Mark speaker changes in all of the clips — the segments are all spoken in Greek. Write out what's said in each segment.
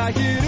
Speaker 1: θα γυρίσω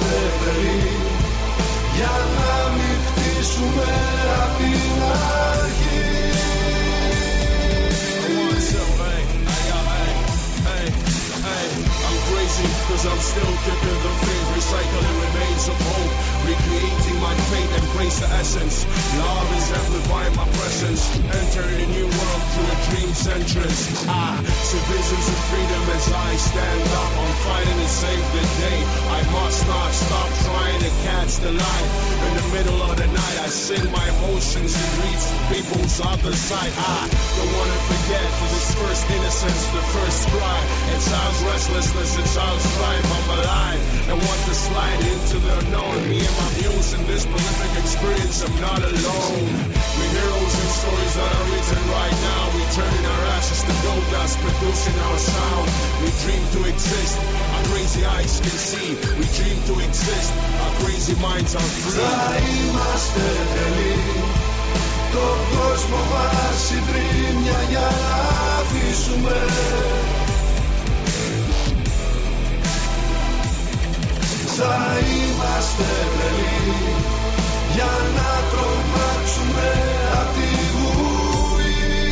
Speaker 2: είμαστε τρελοί για να μην χτίσουμε απ' cause I'm still kicking the things, recycling remains of hope. Recreating my fate, embrace the essence. Love is amplifying my presence. Entering a new world through a dream's entrance. Ah, see visions of freedom as I stand up. I'm fighting to save the day. I must not stop trying to catch the light. In the middle of the night, I sing my emotions and reach people's other side. I don't wanna forget for this first innocence, the first cry. It sounds restlessness, it sounds strife. I'm alive and want to slide into the unknown. Me and my muse in this prolific experience, I'm not alone. We heroes and stories that are written right now. We turning our ashes to gold dust, producing our sound. We dream to exist. Our crazy eyes can see. We dream to exist. Our crazy minds are free.
Speaker 3: Θα είμαστε τελεί Το κόσμο μας συντρίμια για να αφήσουμε Θα είμαστε τρελοί για να τρομάξουμε απ' τη βουή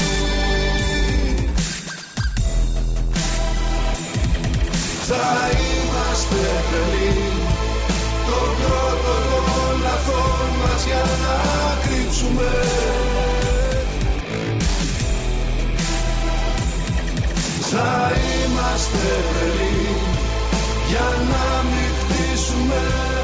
Speaker 3: Θα είμαστε τρελοί τον πρώτο των λαθών μας για να κρύψουμε. Θα είμαστε τρελοί για να μην χτίσουμε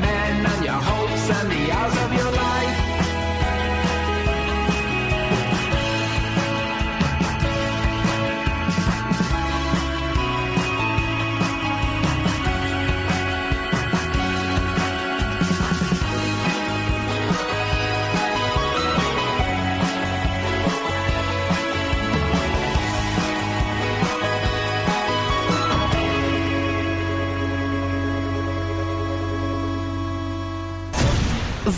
Speaker 4: man on your home.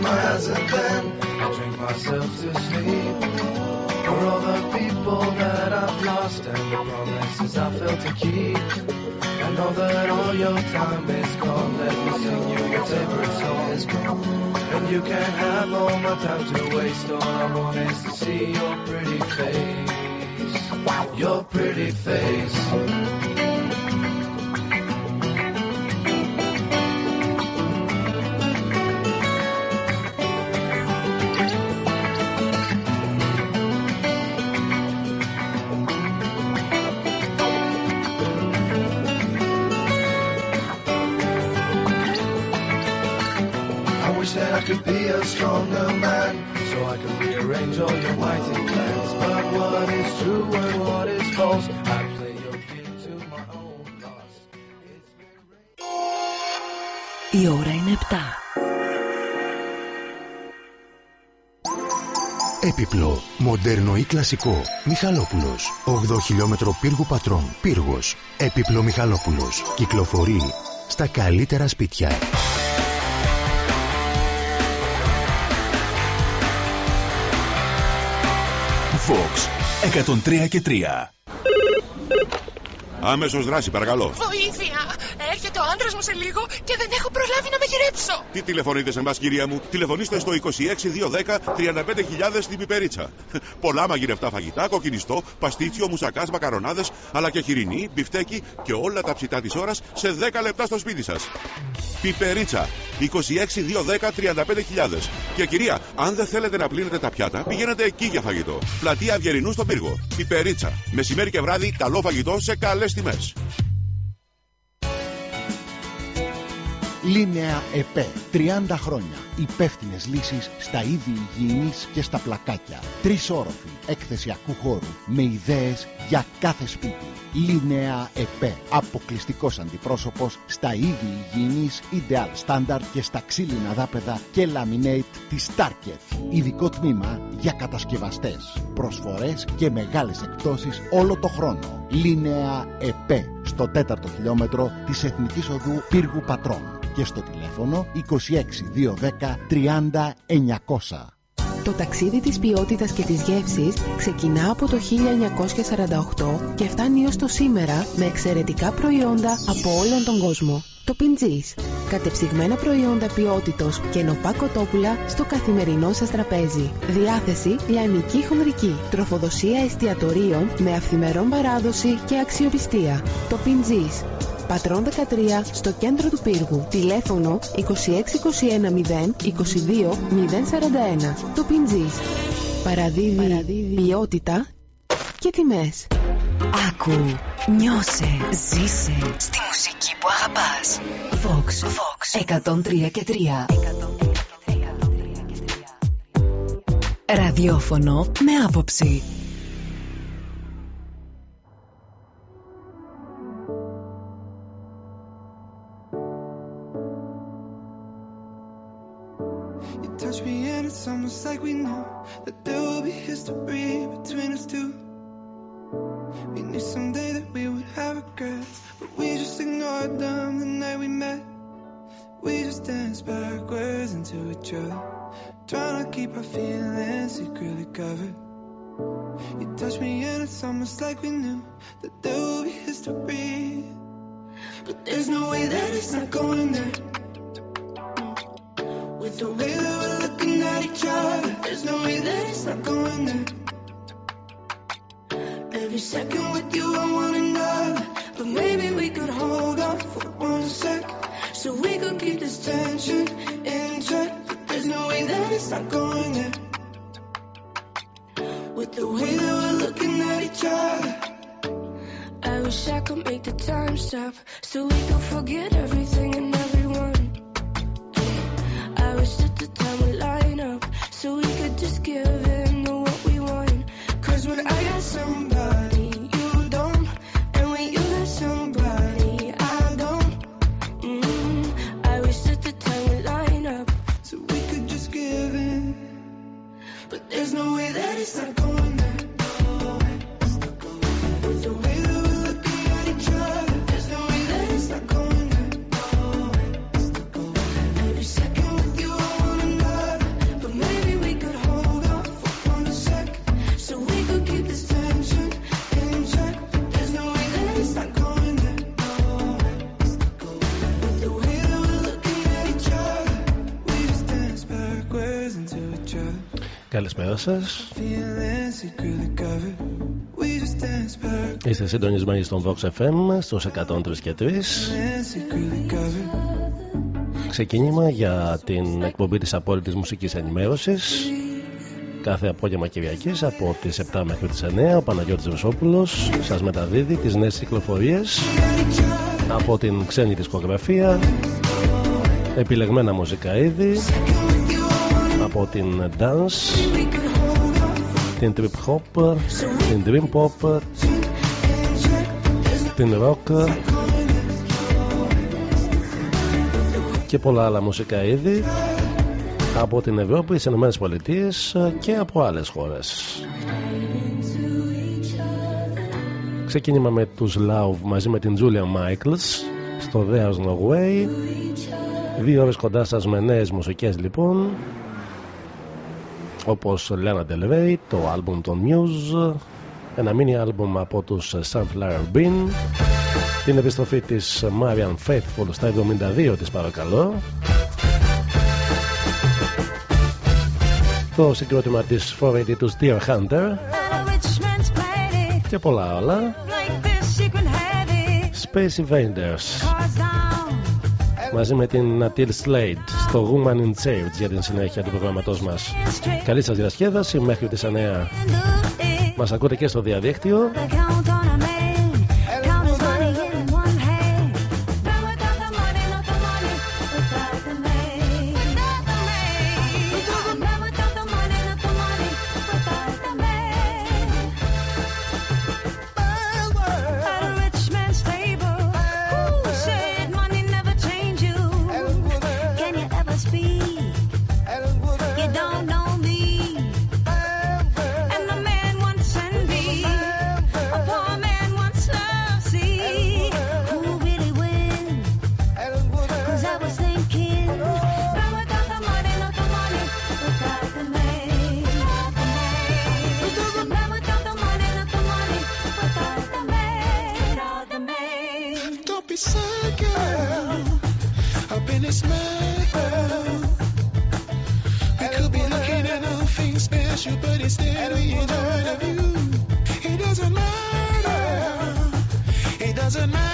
Speaker 5: My eyes and then I drink myself to sleep. For all the people that I've lost and the promises I failed to keep. I know that all your time is gone. Let me sing you your favorite song. And you can have all my time to waste. All I want is to see your pretty face. Your
Speaker 6: Έπιπλο, μοντέρνο ή κλασικό. Μιχαλόπουλος. 8 χιλιόμετρο πύργου πατρών. Πύργος. Έπιπλο Μιχαλόπουλος. Κυκλοφορεί στα καλύτερα σπίτια.
Speaker 7: Fox 103 και 3.
Speaker 8: Άμεσος δράση, παρακαλώ.
Speaker 9: Βοήθεια! Έρχεται ο άντρας μου σε λίγο και δεν έχω προλάβει να με γυρέψω.
Speaker 8: Τι τηλεφωνείτε σε εμάς, κυρία μου; Τηλεφωνήστε στο 26210 35000 στην πιπερίτσα. Πολλά μαγειρευτά φαγητά, κοκκινιστό, παστίτσιο, μουσακάς, μακαρονάδες, αλλά και χοιρινή, μπιφτέκι και όλα τα ψητά της ώρας σε 10 λεπτά στο σπίτι σας. Πιπερίτσα 26210 35000. Και κυρία, αν δεν θέλετε να πλύνετε τα πιάτα, πηγαίνετε εκεί για φαγητό. Πλατεία Αυγερινού στον πύργο. Πιπερίτσα. Μεσημέρι και βράδυ καλό φαγητό σε καλές τιμές.
Speaker 10: Λίνεα ΕΠΕ. 30 χρόνια. Υπεύθυνες λύσεις στα είδη υγιεινής και στα πλακάκια. Τρεις όροφοι εκθεσιακού χώρου με ιδέες για κάθε σπίτι. Λίνεα ΕΠΕ. Αποκλειστικός αντιπρόσωπος στα είδη υγιεινής Ideal Standard και στα ξύλινα δάπεδα και laminate της Starket. Ειδικό τμήμα για κατασκευαστές. Προσφορές και μεγάλες εκπτώσεις όλο το χρόνο. Λίνεα ΕΠΕ στο τέταρτο χιλιόμετρο της Εθνικής Οδού Πύργου Πατρών και στο τηλέφωνο 26210 30 900.
Speaker 11: Το ταξίδι της ποιότητας και της γεύσης ξεκινά από το 1948 και φτάνει ως το σήμερα με εξαιρετικά προϊόντα από όλον τον κόσμο. Το Πιντζής. Κατεψυγμένα προϊόντα ποιότητος και νοπά κοτόπουλα στο καθημερινό σας τραπέζι. Διάθεση λιανική χονδρική. Τροφοδοσία εστιατορίων με αυθημερών παράδοση και αξιοπιστία. Το Πιντζής. Πατρών 13 στο κέντρο του πύργου. Τηλέφωνο 26210 22 041. Το Πιντζής. Παραδίδει, Παραδίδει ποιότητα και τιμές.
Speaker 12: Άκου, νιώσε, ζήσε στη μουσική που αγαπάς. Vox, Vox 103 και 3. Ραδιόφωνο με άποψη.
Speaker 13: Σας.
Speaker 12: Feeling secretly covered, we just dance backwards.
Speaker 13: Είστε συντονισμένοι στον Vox FM στους 103 και 3.
Speaker 12: secretly covered.
Speaker 13: Ξεκίνημα για την εκπομπή της απόλυτης μουσικής ενημέρωσης κάθε απόγευμα Κυριακής από τις 7 μέχρι τις 9 ο Παναγιώτης Βεσόπουλος σας μεταδίδει τις νέες κυκλοφορίες από την ξένη δισκογραφία επιλεγμένα μουσικά είδη από την dance την trip hop την dream pop την rock και πολλά άλλα μουσικά είδη από την Ευρώπη, τις Ηνωμένες Πολιτείες και από άλλες χώρες. Ξεκίνημα με τους Love μαζί με την Julia Michaels στο There's No Way Δύο ώρες κοντά σας με νέες μουσικές λοιπόν όπως Lana Del Rey, το άλμπουμ των Muse ένα mini άλμπουμ από τους Sunflower Bean την επιστροφή της Marian Faithful στα 72 της παρακαλώ. Το συγκρότημα της 480 τους Deer Hunter και πολλά άλλα. Space Invaders μαζί με την Natil Slade στο Woman in Church για την συνέχεια του προγραμματός μας. Καλή σας διασκέδαση μέχρι τις 9 μας ακούτε και στο διαδίκτυο
Speaker 12: It doesn't matter.
Speaker 14: It doesn't matter.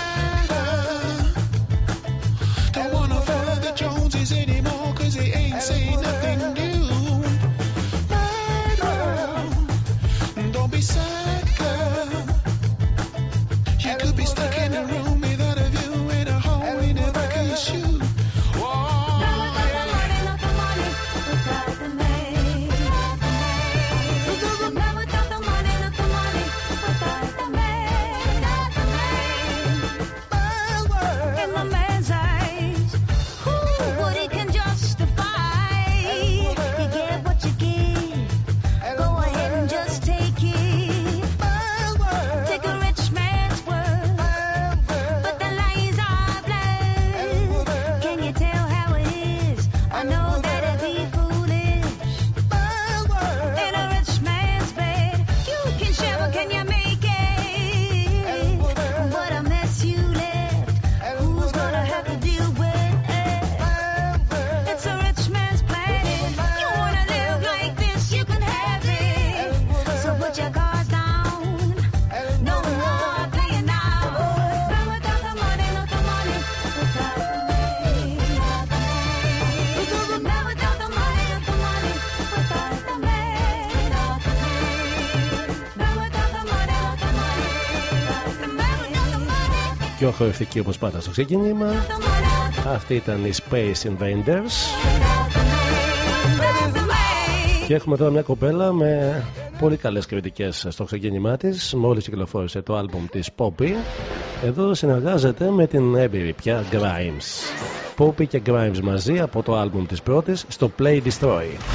Speaker 14: Χορευτική όπως πάντα στο ξεκίνημα. Αυτή ήταν οι Space Invaders. Και έχουμε τώρα μια κοπέλα με πολύ καλές κριτικές στο ξεκίνημά της. Μόλις κυκλοφόρησε το άλμπουμ της Poppy. Εδώ συνεργάζεται με την έμπειρη πια Grimes. Poppy και Grimes μαζί από το άλμπουμ της πρώτης στο Play Destroy.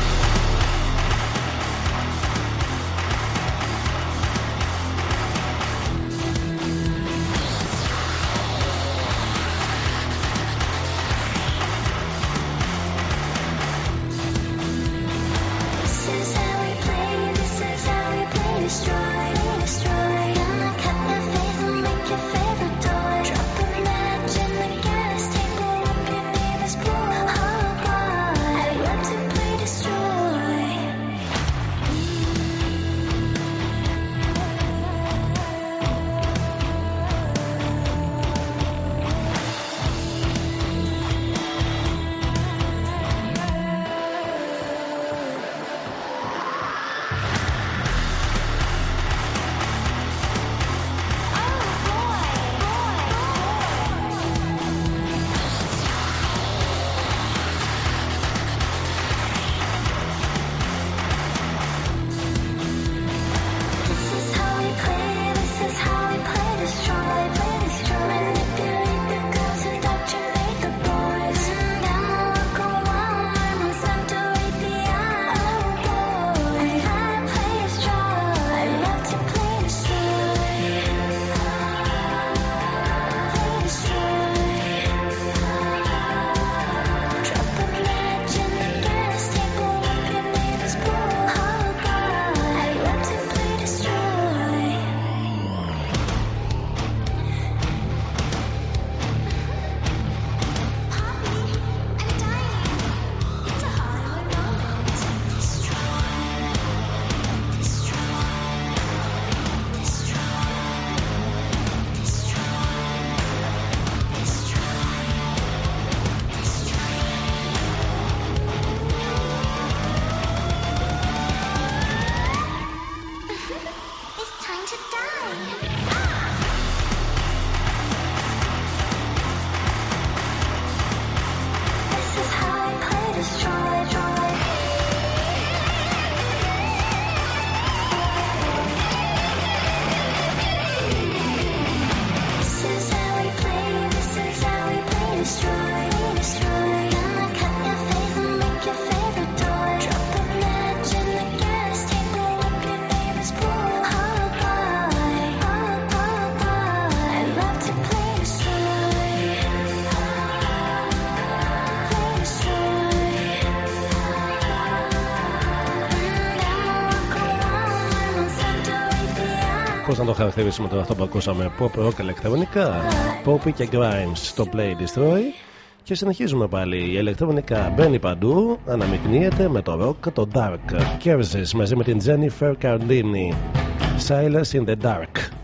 Speaker 14: Να το χαρακτηρίσουμε τώρα αυτό που ακούσαμε; Pop rock ηλεκτρονικά. Pop και grimes στο play destroy. Και συνεχίζουμε πάλι. Η ηλεκτρονικά μπαίνει παντού αναμειγνύεται με το rock το dark. Kerzes μαζί με την Jennifer Cardini. Silence in the Dark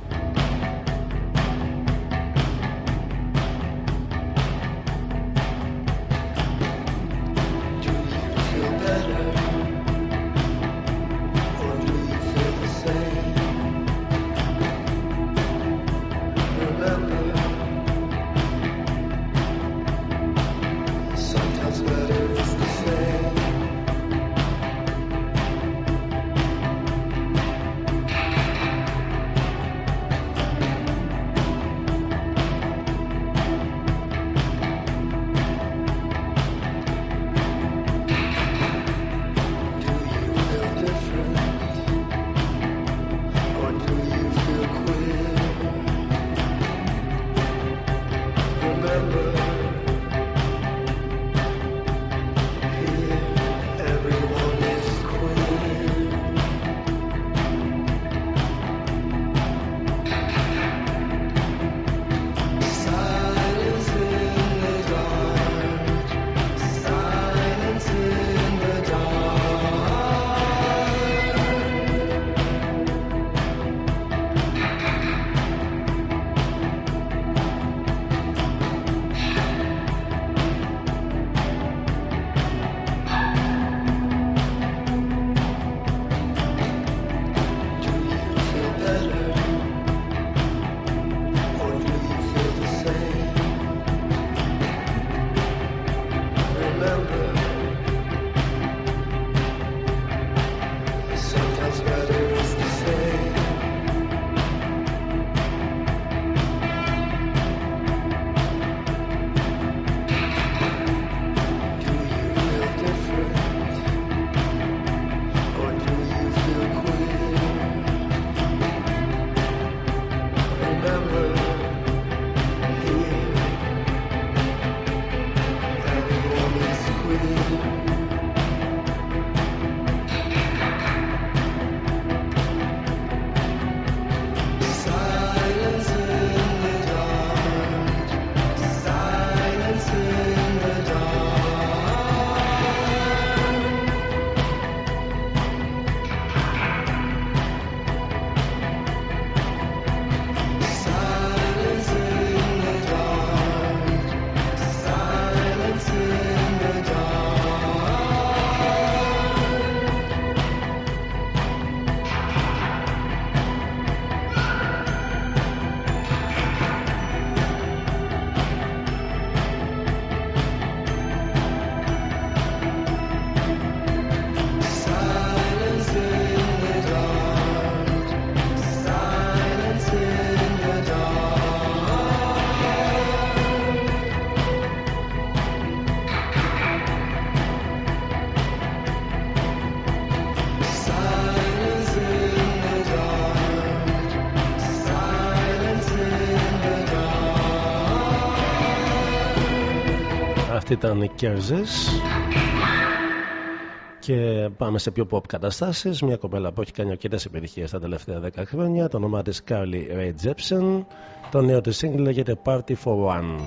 Speaker 13: ήταν η Κέρζες. Και πάμε σε πιο pop καταστάσεις. Μια κοπέλα που έχει κάνει αρκετές επιτυχίες τα τελευταία 10 χρόνια. Το όνομά της Carly Rae Jepsen. Το νέο της single λέγεται Party for One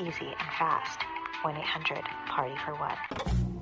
Speaker 15: easy and fast. 1 800 Party for What?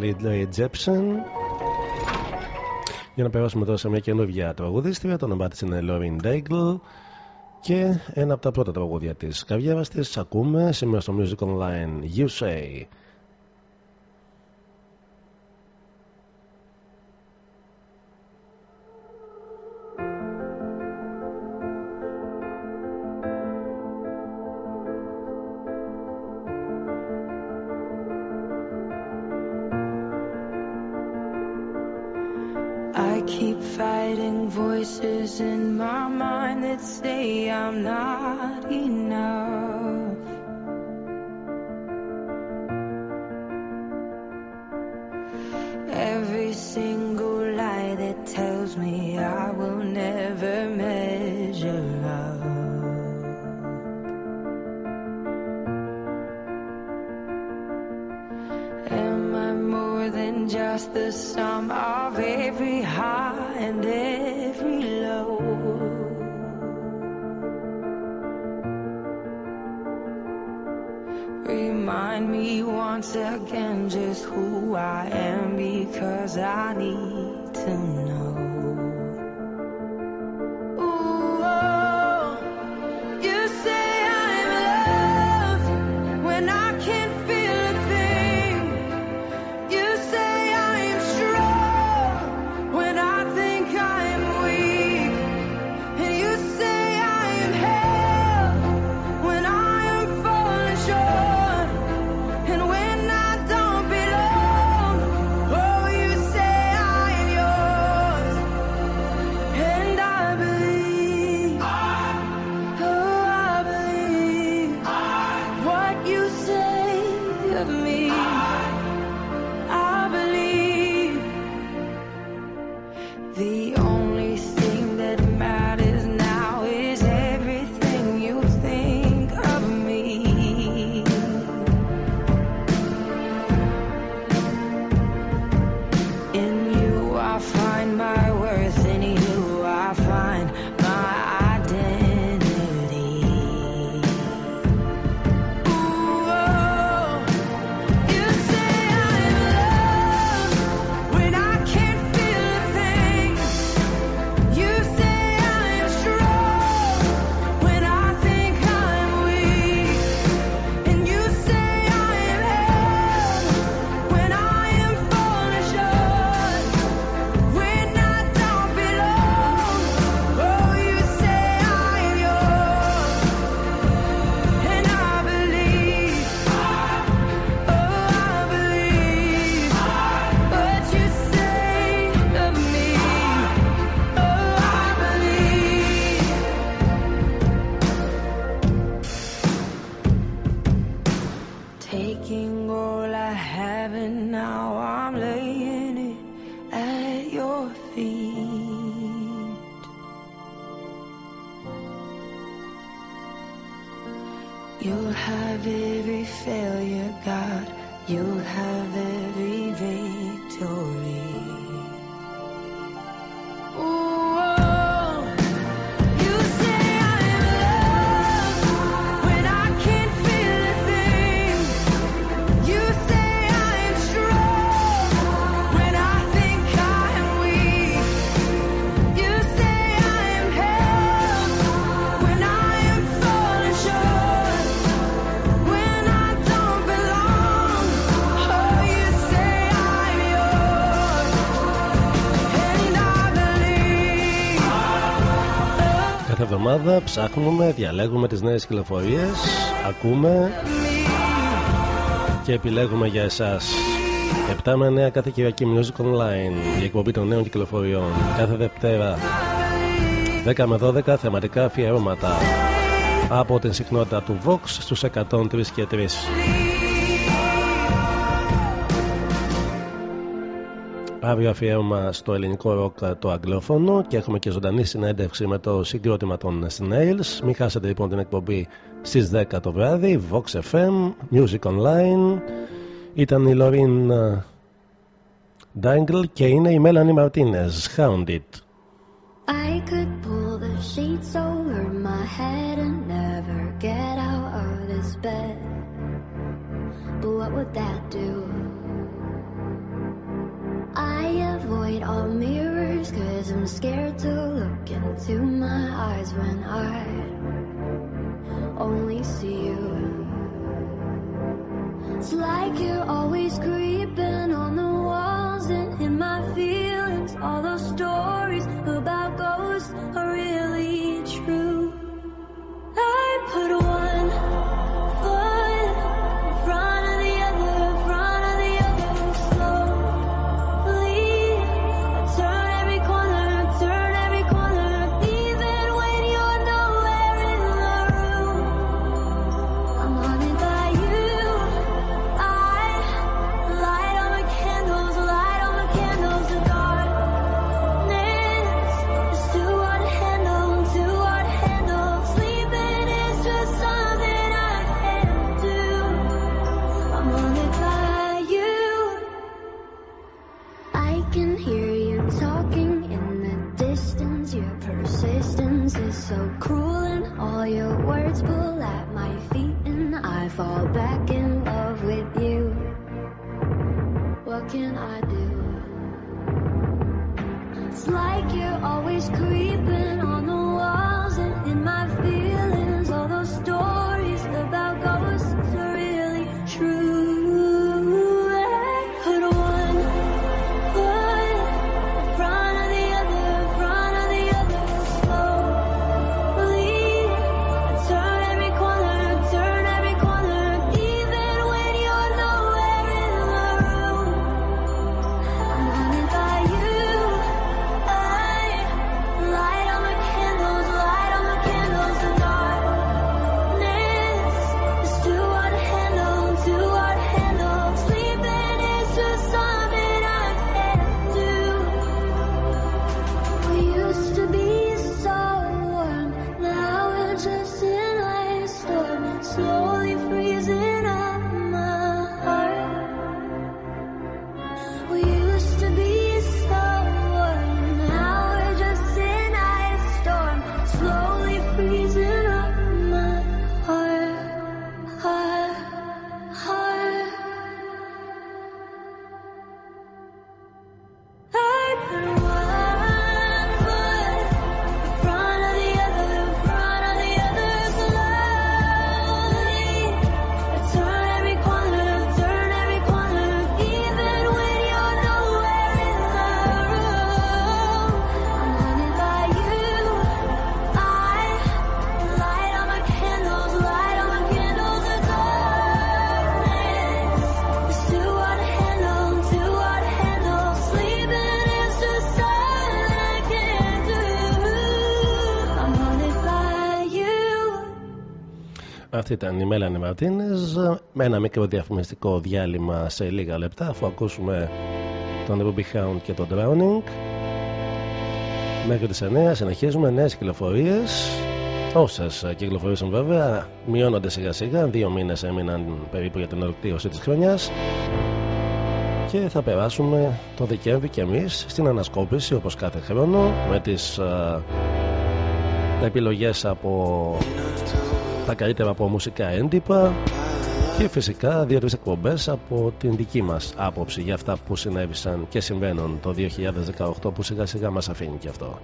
Speaker 15: Carly Rae Jepsen για να περάσουμε τώρα σε μια καινούργια τραγουδίστρια το όνομά της είναι Lauren Daigle και ένα από τα πρώτα τραγούδια της καριέρας της. Ακούμε σήμερα στο Music Online You
Speaker 3: again just who I am because I need to know.
Speaker 13: Εβδομάδα ψάχνουμε, διαλέγουμε τις νέες κυκλοφορίες, ακούμε και επιλέγουμε για εσάς. 7 με 9 κάθε Κυριακή Music Online, η εκπομπή των νέων κυκλοφοριών. Κάθε Δευτέρα 10 με 12 θεματικά αφιερώματα από την συχνότητα του Vox στους 103 και 3. Αύριο αφιέρωμα στο ελληνικό ροκ το αγγλόφωνο και έχουμε και ζωντανή συνέντευξη με το συγκρότημα των Snails. Μην χάσετε λοιπόν την εκπομπή στις 10 το βράδυ, Vox FM, Music Online. Ήταν η Λωρίν Dangle και είναι η Melanie Martinez, Hounded.
Speaker 16: I could pull the sheets over my head and never get out of this bed. But what would that do? I avoid all mirrors cause I'm scared to look into my eyes when I only see you. It's like you're always creeping on the walls and in my feelings. All those stories about ghosts are really true. I put one
Speaker 13: Αυτή ήταν η Μέλανη Μαρτίνες με ένα μικρό διαφημιστικό διάλειμμα σε λίγα λεπτά αφού ακούσουμε τον Ruby Hound και τον Drowning. Μέχρι τις 9 συνεχίζουμε νέες κυκλοφορίες. Όσες κυκλοφορήσαν βέβαια μειώνονται σιγά σιγά. Δύο μήνες έμειναν περίπου για την ολοκλήρωση της χρονιάς. Και θα περάσουμε το Δεκέμβρη και εμείς στην ανασκόπηση όπως κάθε χρόνο με τις α, επιλογές από τα καλύτερα από μουσικά έντυπα και φυσικά δύο-τρεις εκπομπές από την δική μας άποψη για αυτά που συνέβησαν και συμβαίνουν το 2018 που σιγά σιγά μας αφήνει και αυτό.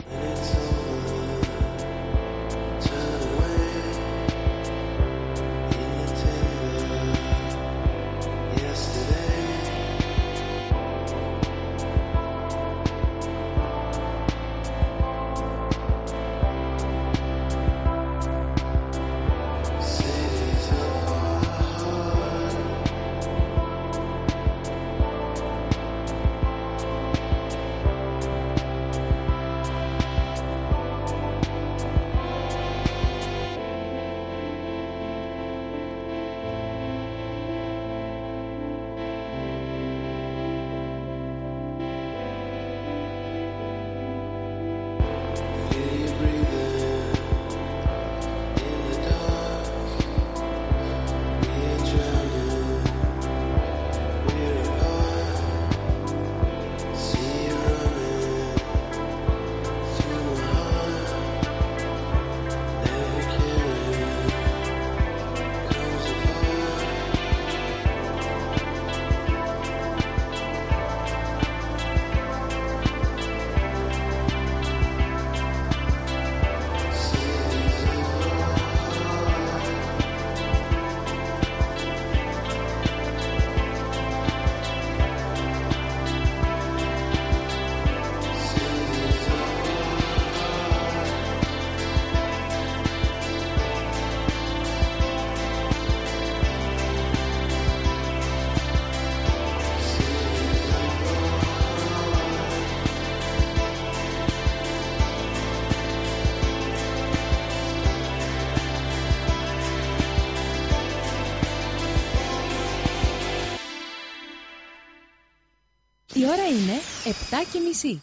Speaker 17: Ώρα είναι 7 και μισή.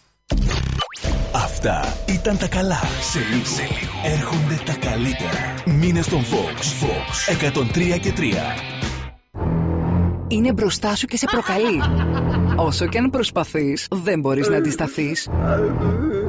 Speaker 18: Αυτά ήταν τα καλά. Σε λίγο, έρχονται τα καλύτερα. Μήνε στον Fox. Fox 103 και 3.
Speaker 19: Είναι μπροστά σου και σε προκαλεί. Όσο και αν προσπαθείς, δεν μπορείς να αντισταθείς.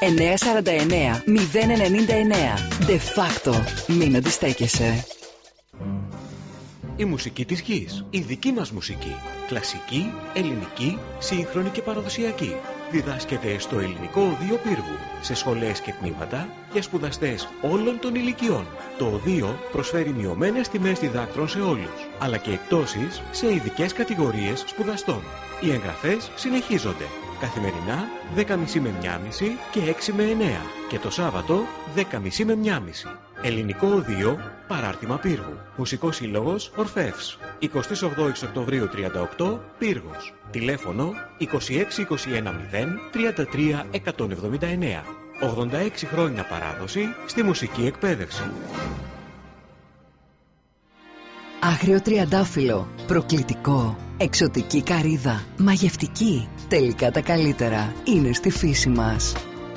Speaker 19: 949 099. De facto. Μην αντιστέκεσαι.
Speaker 20: Η μουσική της γης. Η δική μας μουσική. Κλασική, ελληνική, σύγχρονη και παραδοσιακή. Διδάσκεται στο Ελληνικό Οδείο Πύργου, σε σχολές και τμήματα για σπουδαστές όλων των ηλικιών. Το Οδείο προσφέρει μειωμένες τιμές διδάκτρων σε όλους, αλλά και εκτόσεις σε ειδικές κατηγορίες σπουδαστών. Οι εγγραφές συνεχίζονται. Καθημερινά 10.30 με 1.30 και 6 με 9 και το Σάββατο 10.30 με 1.30. Ελληνικό Οδείο Παράρτημα Πύργου. Μουσικός Σύλλογος Ορφεύς. 28 Οκτωβρίου 38 Πύργος. Τηλέφωνο 26210 33 179. 86 χρόνια παράδοση στη μουσική εκπαίδευση.
Speaker 19: Άγριο τριαντάφυλλο, προκλητικό, εξωτική καρύδα, μαγευτική. Τελικά τα καλύτερα είναι στη φύση μας.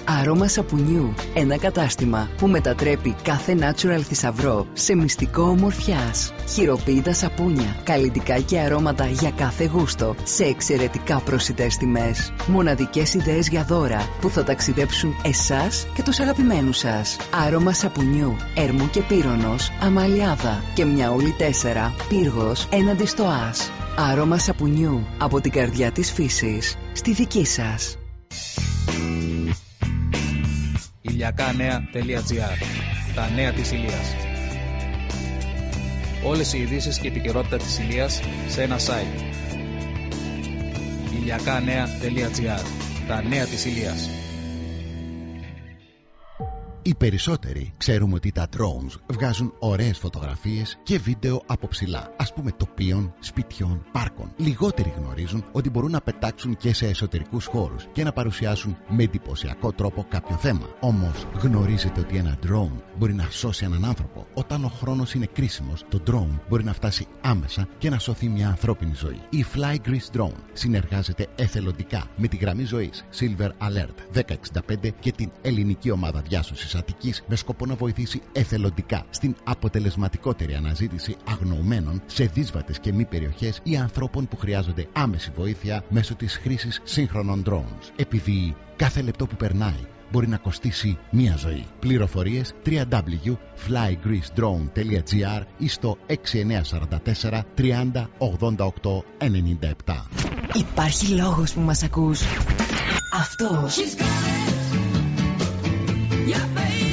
Speaker 19: Άρωμα σαπουνιού, ένα κατάστημα που μετατρέπει κάθε natural θησαυρό σε μυστικό ομορφιάς. Χειροποίητα σαπούνια, καλλιτικά και αρώματα για κάθε γούστο, σε εξαιρετικά προσιτές τιμές. Μοναδικές ιδέες για δώρα που θα ταξιδέψουν εσάς και τους αγαπημένους σας. Άρωμα σαπουνιού, Ερμού και Πύρονος, Αμαλιάδα και μια όλη τέσσερα, Πύργος, έναντι στο Άς. Άρωμα σαπουνιού από την καρδιά της φύσης, στη δική σας.
Speaker 21: ηλιακάνέα.gr Τα νέα της Ηλίας. Όλες οι ειδήσεις και η επικαιρότητα της Ηλίας σε ένα site. ηλιακάνέα.gr Τα νέα της Ηλίας
Speaker 10: Οι περισσότεροι ξέρουμε ότι τα drones βγάζουν ωραίες φωτογραφίες και βίντεο από ψηλά, ας πούμε τοπίων, σπιτιών, πάρκων. Λιγότεροι γνωρίζουν ότι μπορούν να πετάξουν και σε εσωτερικούς χώρους και να παρουσιάσουν με εντυπωσιακό τρόπο κάποιο θέμα. Όμως γνωρίζετε ότι ένα drone μπορεί να σώσει έναν άνθρωπο. Όταν ο χρόνος είναι κρίσιμος, το drone μπορεί να φτάσει άμεσα και να σωθεί μια ανθρώπινη ζωή. Η Fly Greece Drone συνεργάζεται εθελοντικά με τη γραμμή ζωής Silver Alert 1065 και την ελληνική ομάδα διάσωσης Αττικής με σκοπό να βοηθήσει εθελοντικά στην αποτελεσματικότερη αναζήτηση αγνοωμένων σε δύσβατες και μη περιοχές ή ανθρώπων που χρειάζονται άμεση βοήθεια μέσω της χρήσης σύγχρονων drones. Επειδή κάθε λεπτό που περνάει μπορεί να κοστίσει μία ζωή. Πληροφορίες www.flygreecedrone.gr ή στο 6944 30 88 97.
Speaker 19: Υπάρχει λόγος που μας ακούς. Αυτός.
Speaker 4: Your face.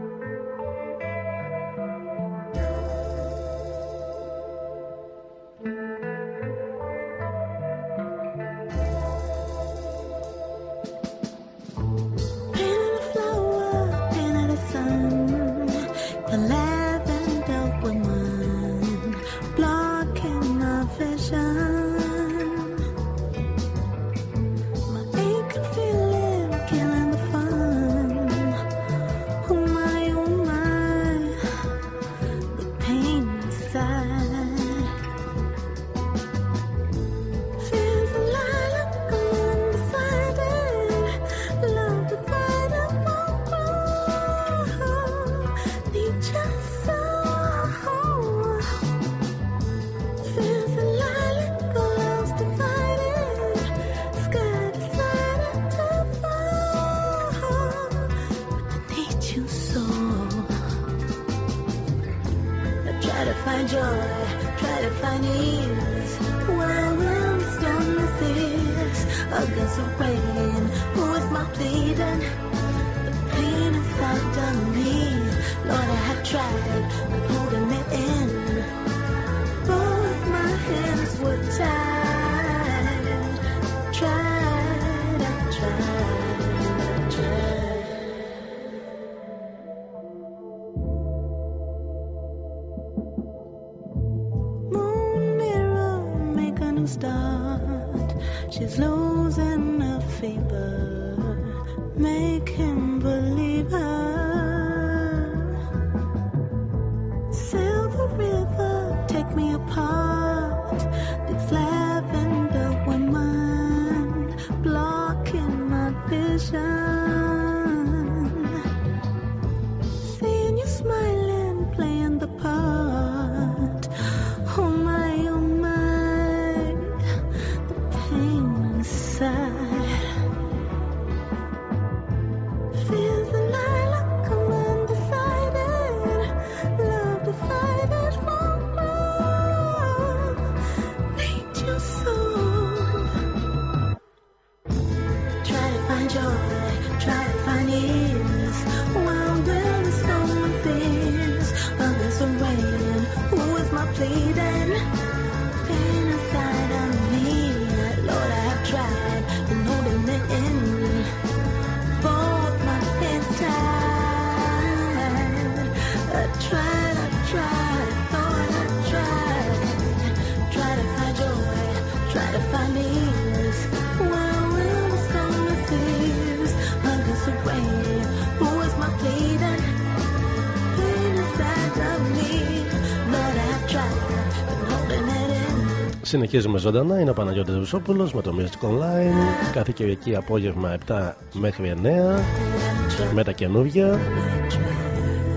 Speaker 13: Συνεχίζουμε ζωντανά. Είναι ο Παναγιώτης Βουσόπουλος με το Music Online. Κάθε Κυριακή απόγευμα 7 μέχρι 9 με τα καινούργια.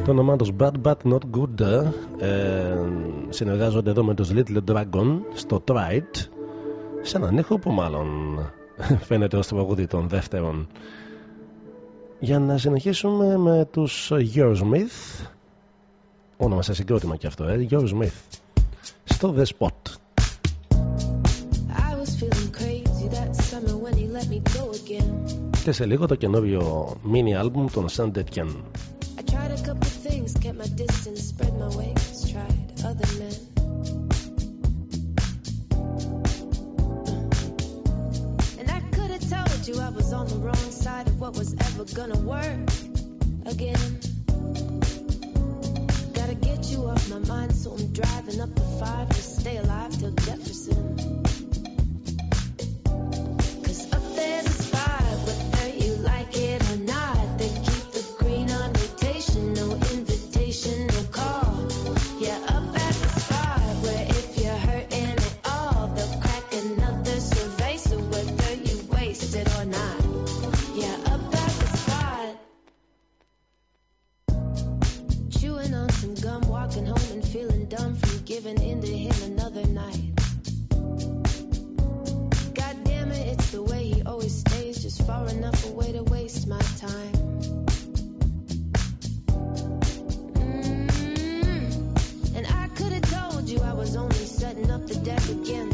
Speaker 13: Το όνομά τους Bad But Not Good ε, συνεργάζονται εδώ με τους Little Dragon στο Trite σε έναν ήχο που μάλλον φαίνεται ως τραγούδι των δεύτερων. Για να συνεχίσουμε με τους Eurosmith όνομα σε συγκρότημα και αυτό, ε, Eurosmith στο The Spot. Ακούστε σε λίγο το καινούριο mini album των Σαν
Speaker 15: I tried my distance. And I could have told you I was on the wrong side of what was ever gonna work again. Gotta get you off my mind, so I'm driving up the five to stay alive till Jefferson. Cause up there's walking home and feeling dumb for giving in to him another night. God damn it, it's the way he always stays, just far enough away to waste my time. Mm-hmm. And I could have told you I was only setting up the deck again.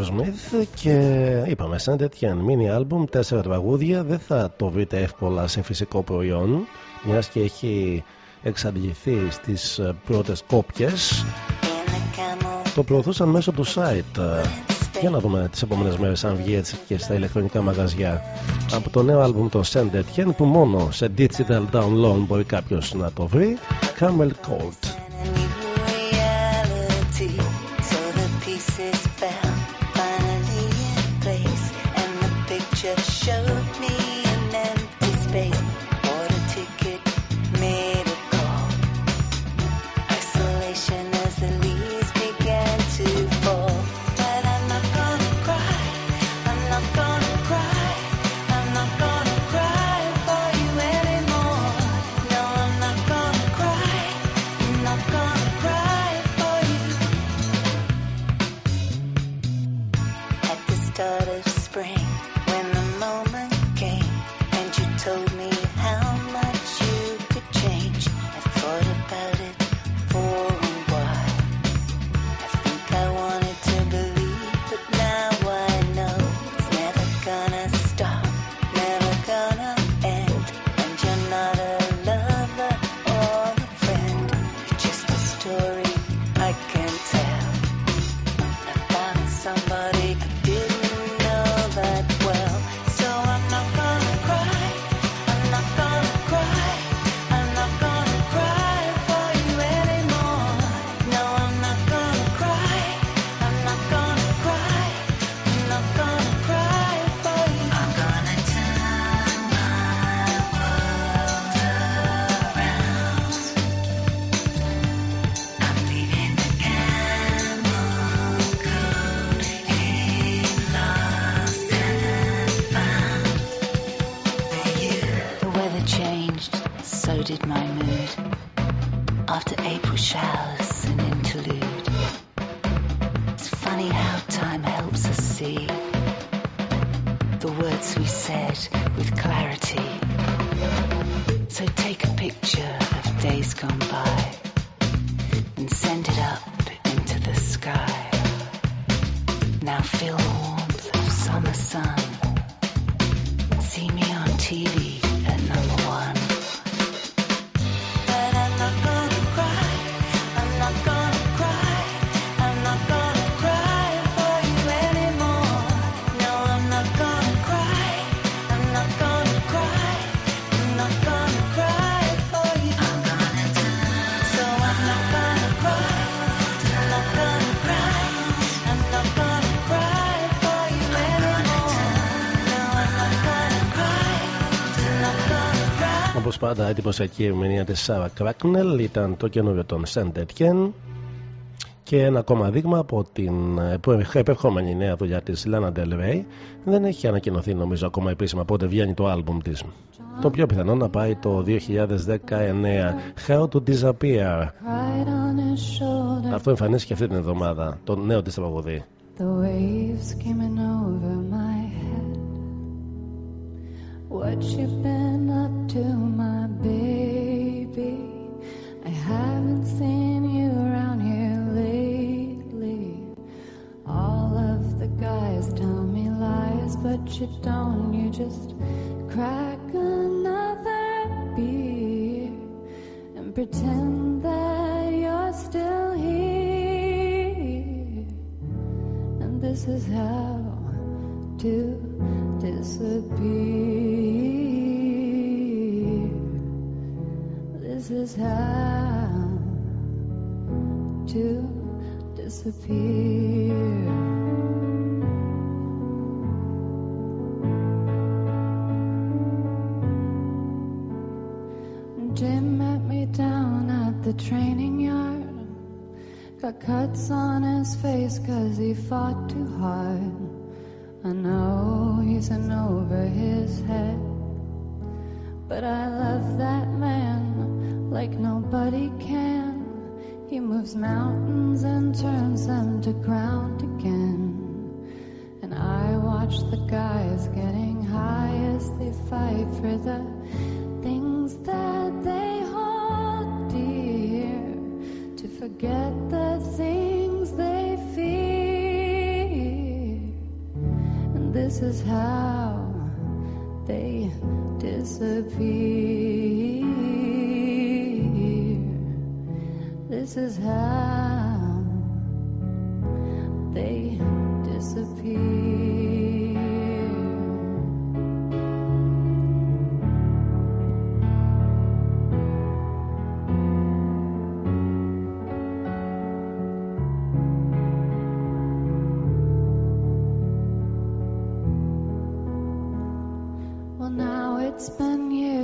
Speaker 22: Smith και είπαμε σαν τέτοια mini album, τέσσερα τραγούδια δεν θα το βρείτε εύκολα σε φυσικό προϊόν μιας και έχει εξαντληθεί στις πρώτες κόπιες. Το προωθούσαν μέσω του site. Για να δούμε τις επόμενες μέρες αν βγει έτσι και στα ηλεκτρονικά μαγαζιά. Από το νέο άλμπουμ το Send Etienne που μόνο σε digital download μπορεί κάποιος να το βρει. Camel Cold πάντα εντυπωσιακή ερμηνεία της Σάρα Κράκνελ ήταν το καινούριο των Σεντ Etienne. Και ένα ακόμα δείγμα από την επερχόμενη νέα δουλειά της Lana Del Rey. Δεν έχει ανακοινωθεί νομίζω ακόμα επίσημα πότε βγαίνει το άλμπουμ της. Το πιο πιθανό να πάει το 2019 How to Disappear. Αυτό εμφανίστηκε αυτή την εβδομάδα το νέο της τραγουδί
Speaker 23: What you been you don't. You just crack another beer and pretend that you're still here. And this is how to disappear. This is how to disappear. Got cuts on his face cause he fought too hard. I know he's in over his head. But I love that man like nobody can. He moves mountains and turns them to ground again. And I watch the guys getting high as they fight for the things that they forget the things they fear. And this is how they disappear. This is how they disappear.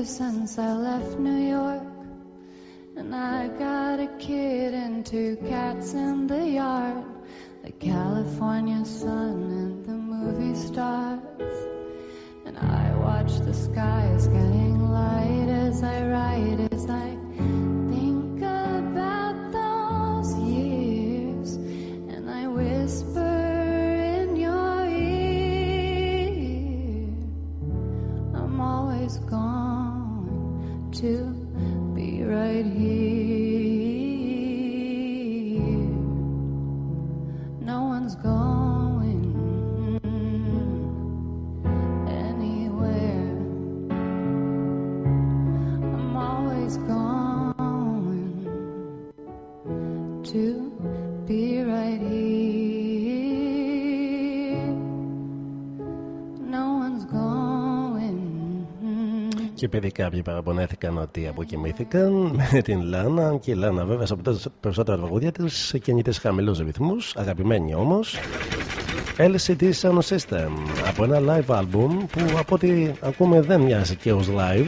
Speaker 23: Since I left New York. And I got a kid and two cats in the yard. The California sun and the movie stars. And I watch the skies getting light as I ride, as I
Speaker 13: Και επειδή κάποιοι παραπονέθηκαν ότι αποκοιμήθηκαν με την Λάνα και η Λάνα βέβαια σε περισσότερα τραγούδια της κινείται σε χαμηλούς ρυθμούς, αγαπημένη όμως. LCD Sound System από ένα live album που από ό,τι ακούμε δεν μοιάζει και ως live.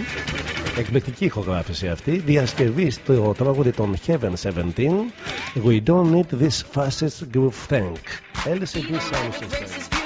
Speaker 13: Εκπληκτική ηχογράφηση αυτή διασκευή στο τραγούδι των Heaven 17 We don't need this fastest groove tank LCD Sound System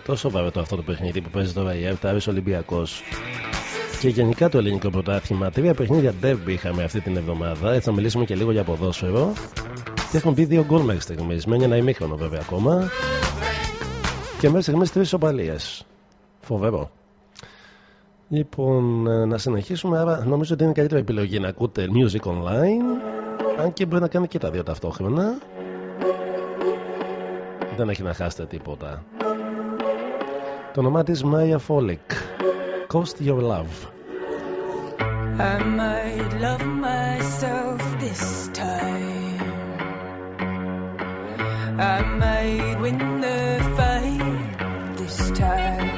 Speaker 13: Είναι τόσο βαρετό αυτό το παιχνίδι που παίζει τώρα η Ερτάρη Ολυμπιακός. Και γενικά το ελληνικό πρωτάθλημα. Τρία παιχνίδια derby είχαμε αυτή την εβδομάδα. Έτσι θα μιλήσουμε και λίγο για ποδόσφαιρο. Και έχουν μπει δύο γκολ μέχρι στιγμής. Μένει ένα ημίχρονο βέβαια ακόμα. Και μέχρι στιγμής τρεις οπαλίε. Φοβερό. Λοιπόν, ε, να συνεχίσουμε. Άρα νομίζω ότι είναι η καλύτερη επιλογή να ακούτε music online. Αν και μπορεί να κάνει και τα δύο ταυτόχρονα. Δεν έχει να χάσετε τίποτα. Το όνομά της Maya Folic. Cost Your Love.
Speaker 24: I might love myself this time. I might win the fight this time.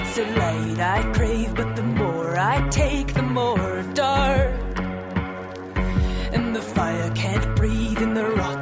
Speaker 24: It's a light I crave, but the more I take, the more dark. And the fire can't breathe in the rotten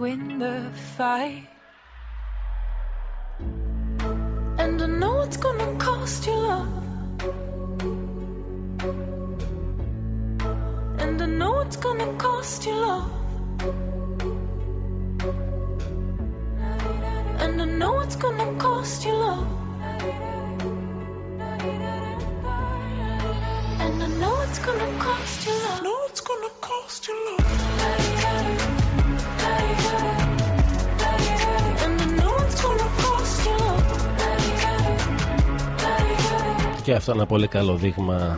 Speaker 24: win the fight. And I know it's gonna cost you love. And I know it's gonna cost you love. And I know it's gonna cost you love. And I know it's gonna cost you love. No, it's gonna cost you love.
Speaker 13: Και αυτό είναι ένα πολύ καλό δείγμα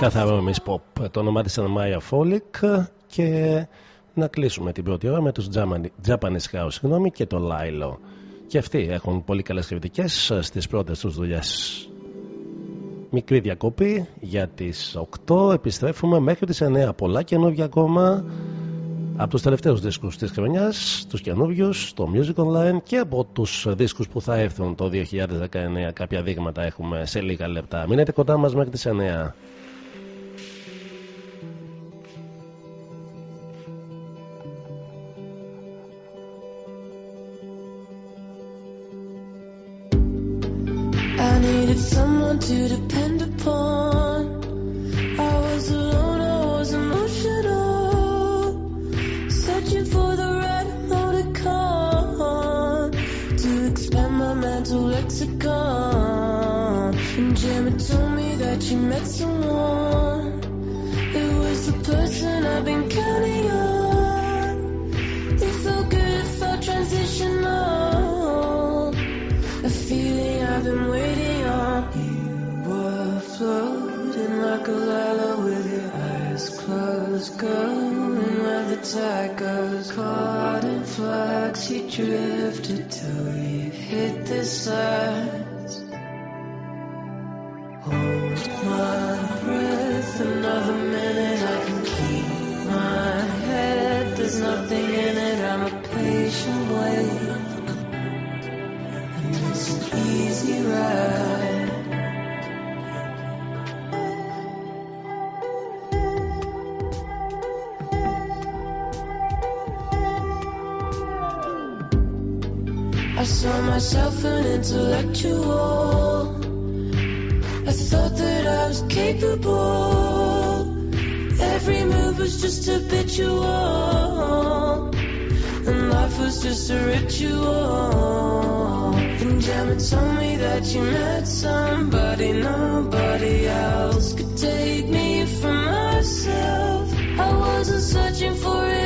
Speaker 13: καθαρό εμείς pop. Το όνομά της είναι Maya Folic και να κλείσουμε την πρώτη ώρα με τους Japanese House συγγνώμη, και το Lilo. Και αυτοί έχουν πολύ καλές κριτικές στις πρώτες τους δουλειές. Μικρή διακοπή για τις 8 επιστρέφουμε μέχρι τις 9 πολλά καινούργια ακόμα από τους τελευταίους δίσκους της χρονιάς, τους καινούριους, το Music Online και από τους δίσκους που θα έρθουν το 2019 κάποια δείγματα έχουμε σε λίγα λεπτά. Μείνετε κοντά μας μέχρι τις 9.
Speaker 22: where the tiger's caught in flux. You drifted till you hit the sides. Hold my breath another minute. I can keep my head. There's nothing in it. I'm a patient wait. And it's an easy ride. Saw myself an intellectual. I thought that I was capable. Every move was just habitual. And life was just a ritual. And Gemma told me that you met somebody nobody else could take me from myself. I wasn't searching for it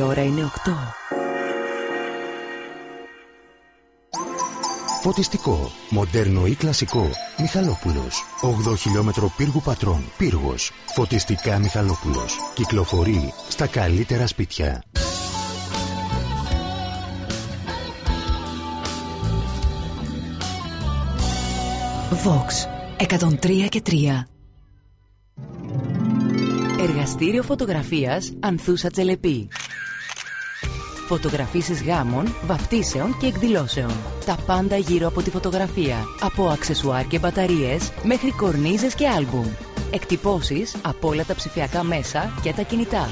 Speaker 19: Η ώρα είναι 8.
Speaker 6: Φωτιστικό, μοντέρνο ή κλασικό. Μιχαλόπουλος. 8 χιλιόμετρο πύργου πατρών. Πύργος. Φωτιστικά Μιχαλόπουλος. Κυκλοφορεί στα καλύτερα σπίτια.
Speaker 19: Vox 103 και 3 Εργαστήριο φωτογραφίας Ανθούσα Τσελεπή Φωτογραφίσεις γάμων, βαφτίσεων και εκδηλώσεων. Τα πάντα γύρω από τη φωτογραφία. Από αξεσουάρ και μπαταρίες μέχρι κορνίζες και άλμπουμ. Εκτυπώσεις από όλα τα ψηφιακά μέσα και τα κινητά.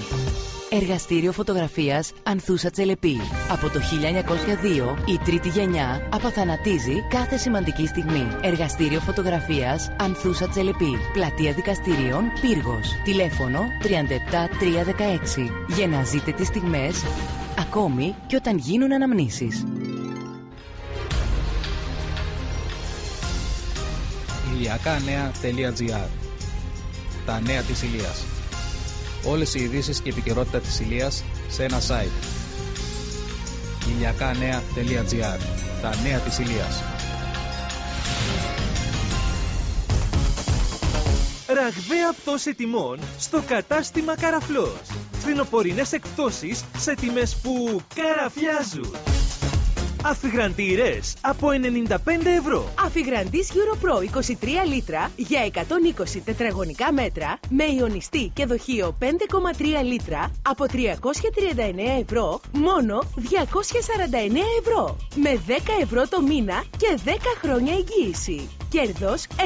Speaker 19: Εργαστήριο φωτογραφίας Ανθούσα Τσελεπή. Από το 1902 η τρίτη γενιά απαθανατίζει κάθε σημαντική στιγμή. Εργαστήριο φωτογραφίας Ανθούσα Τσελεπή. Πλατεία δικαστηρίων Πύργος. Τηλέφωνο 37316. Για να ζείτε τις στιγμές ακόμη και όταν γίνουν αναμνήσεις.
Speaker 25: ηλιακάνέα.gr Τα νέα της Ηλίας. Όλες οι ειδήσεις και επικαιρότητα της Ηλίας σε ένα site. ηλιακάνέα.gr Τα νέα της Ηλίας.
Speaker 26: Ραγδαία πτώση τιμών στο κατάστημα Καραφλός. Φθινοπορεινές εκπτώσεις σε τιμές που καραφιάζουν. Αφιγραντήρες από 95 ευρώ.
Speaker 27: Αφιγραντής Europro 23 λίτρα για 120 τετραγωνικά μέτρα με ιονιστή και δοχείο 5,3 λίτρα από 339 ευρώ μόνο 249 ευρώ με 10 ευρώ το μήνα και 10 χρόνια εγγύηση. Κέρδος 90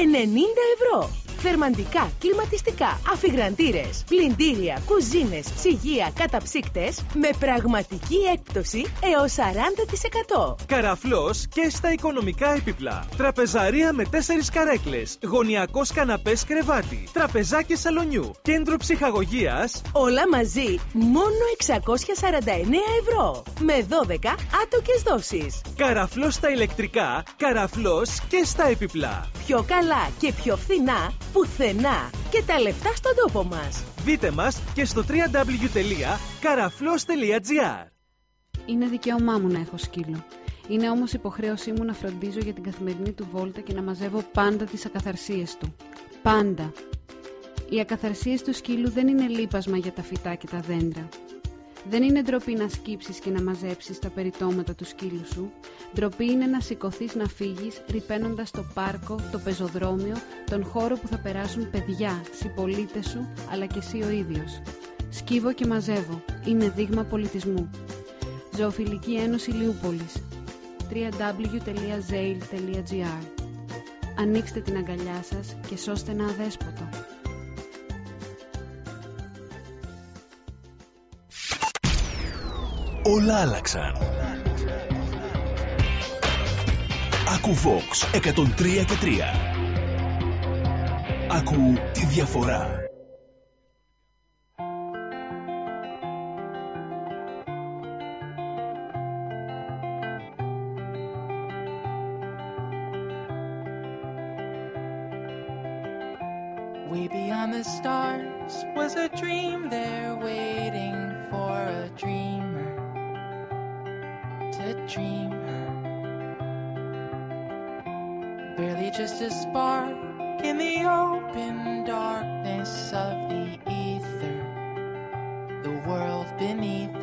Speaker 27: ευρώ. Θερμαντικά, κλιματιστικά, αφιγραντήρες, πλυντήρια, κουζίνες, ψυγεία, καταψύκτες με πραγματική έκπτωση έως 40%.
Speaker 26: Καραφλός και στα οικονομικά έπιπλα. Τραπεζαρία με 4 καρέκλες. Γωνιακός καναπές κρεβάτι. Τραπεζάκι σαλονιού. Κέντρο ψυχαγωγίας.
Speaker 27: Όλα μαζί μόνο 649 ευρώ. Με 12 άτοκες δόσεις.
Speaker 26: Καραφλός στα ηλεκτρικά. Καραφλός και στα έπιπλα.
Speaker 27: Πιο καλά και πιο φθηνά πουθενά. Και τα λεφτά στον τόπο μας.
Speaker 26: Δείτε μας και στο www.karaflos.gr
Speaker 28: Είναι δικαίωμά μου να έχω σκύλο. Είναι όμως υποχρέωσή μου να φροντίζω για την καθημερινή του βόλτα και να μαζεύω πάντα τις ακαθαρσίες του. Πάντα. Οι ακαθαρσίες του σκύλου δεν είναι λείπασμα για τα φυτά και τα δέντρα. Δεν είναι ντροπή να σκύψεις και να μαζέψεις τα περιτώματα του σκύλου σου. Ντροπή είναι να σηκωθείς να φύγεις, ρηπαίνοντας το πάρκο, το πεζοδρόμιο, τον χώρο που θα περάσουν παιδιά, συμπολίτες σου, αλλά και εσύ ο ίδιος. Σκύβω και μαζεύω. Είναι δείγμα πολιτισμού. Ζωοφιλική Ένωση Λιούπολης www.zail.gr Ανοίξτε την αγκαλιά σας και σώστε ένα αδέσποτο.
Speaker 6: Όλα άλλαξαν. Ακού Vox 103 και 3. Ακού τη διαφορά.
Speaker 29: Way beyond the stars was a dream there waiting for a Barely just a spark in the open darkness of the ether, the world beneath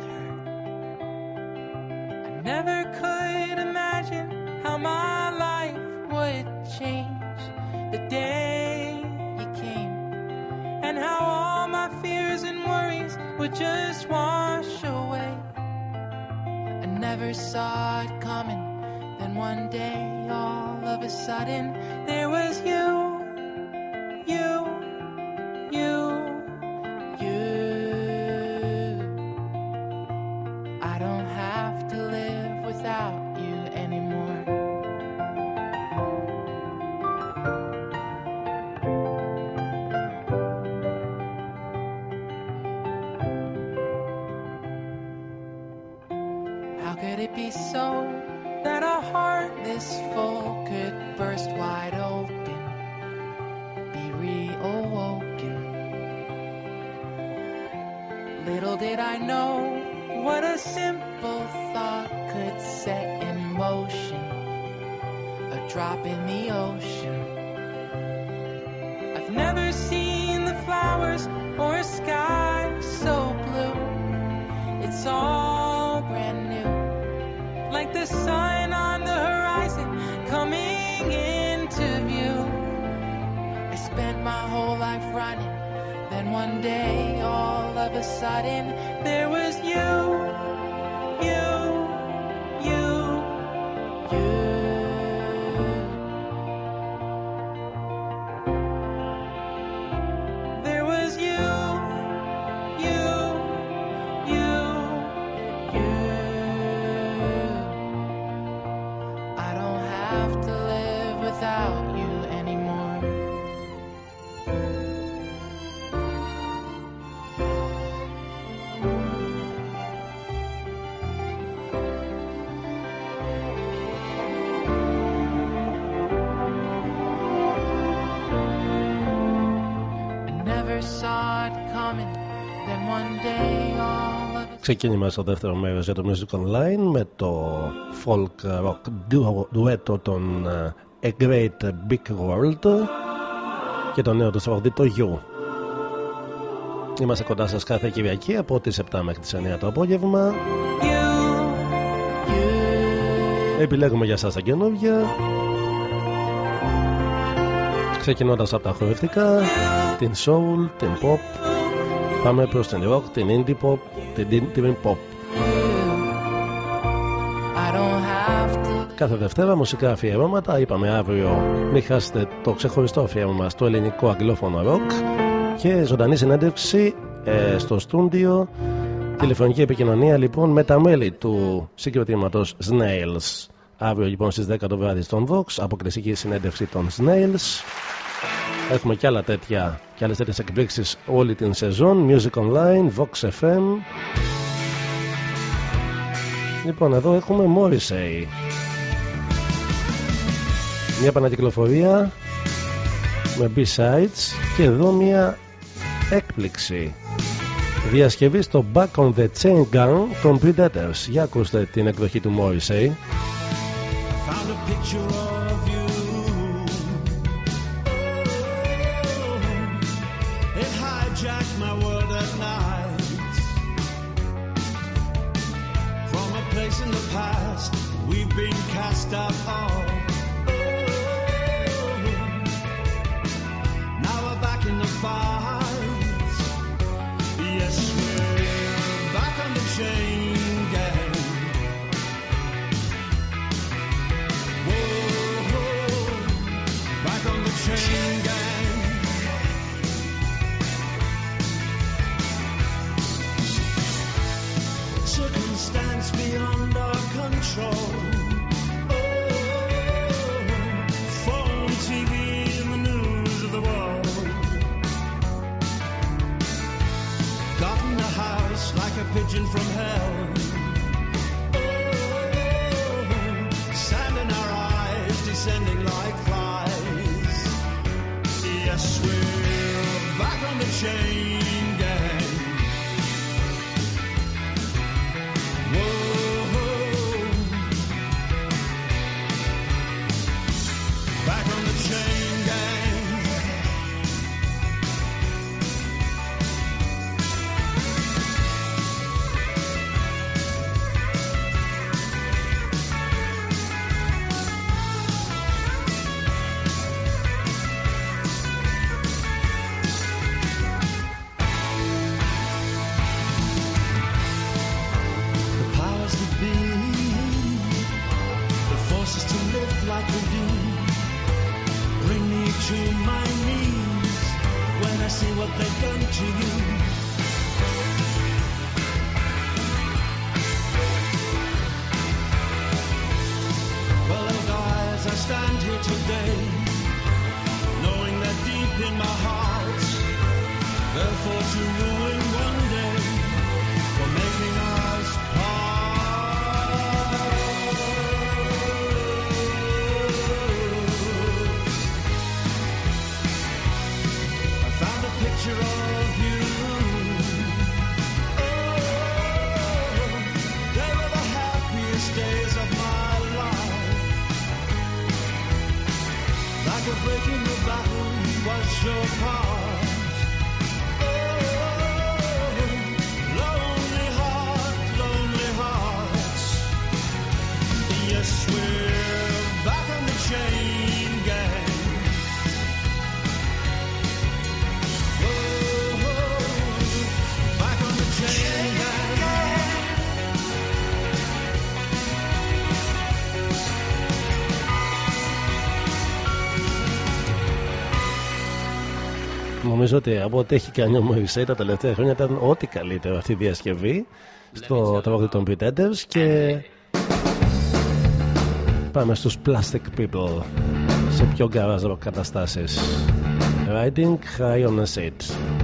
Speaker 29: never saw it coming. Then one day, all of a sudden,
Speaker 13: Ξεκίνημα στο δεύτερο μέρος για το Music Online με το folk rock duo, duetto των ε, A Great Big World και το νέο του τραγουδί το You. Είμαστε κοντά σας κάθε Κυριακή από τις 7 μέχρι τις 9 το απόγευμα. Επιλέγουμε για σας τα καινούργια. Ξεκινώντας από τα χορευτικά, την soul, την pop, πάμε προς την rock, την indie pop, την dream pop.
Speaker 29: I don't have to
Speaker 13: κάθε Δευτέρα μουσικά αφιερώματα. Είπαμε αύριο μην χάσετε το ξεχωριστό αφιέρωμα στο ελληνικό αγγλόφωνο ροκ και ζωντανή συνέντευξη ε, στο στούντιο. Τηλεφωνική επικοινωνία λοιπόν με τα μέλη του συγκροτήματος Snails. Αύριο λοιπόν στις 10 το βράδυ στον Vox, αποκλειστική συνέντευξη των Snails. Έχουμε και άλλα τέτοια και άλλες τέτοιες εκπλήξεις όλη την σεζόν. Music Online, Vox FM. Λοιπόν, εδώ έχουμε Morrissey. Μια επανακυκλοφορία με B-sides και εδώ μια έκπληξη. Διασκευή στο Back on the Chain Gun των Predators. Για ακούστε την εκδοχή του Morrissey.
Speaker 2: found a Circumstance beyond our control. A pigeon from hell. Oh, Sand in our eyes, descending like flies. Yes, we're back on the chain
Speaker 13: ότι από ό,τι έχει κάνει ο Μωρισέη τα τελευταία χρόνια ήταν ό,τι καλύτερο αυτή η διασκευή στο τραγούδι των Pretenders και πάμε στους Plastic People σε πιο γκαράζ καταστάσεις. Riding High on a Seat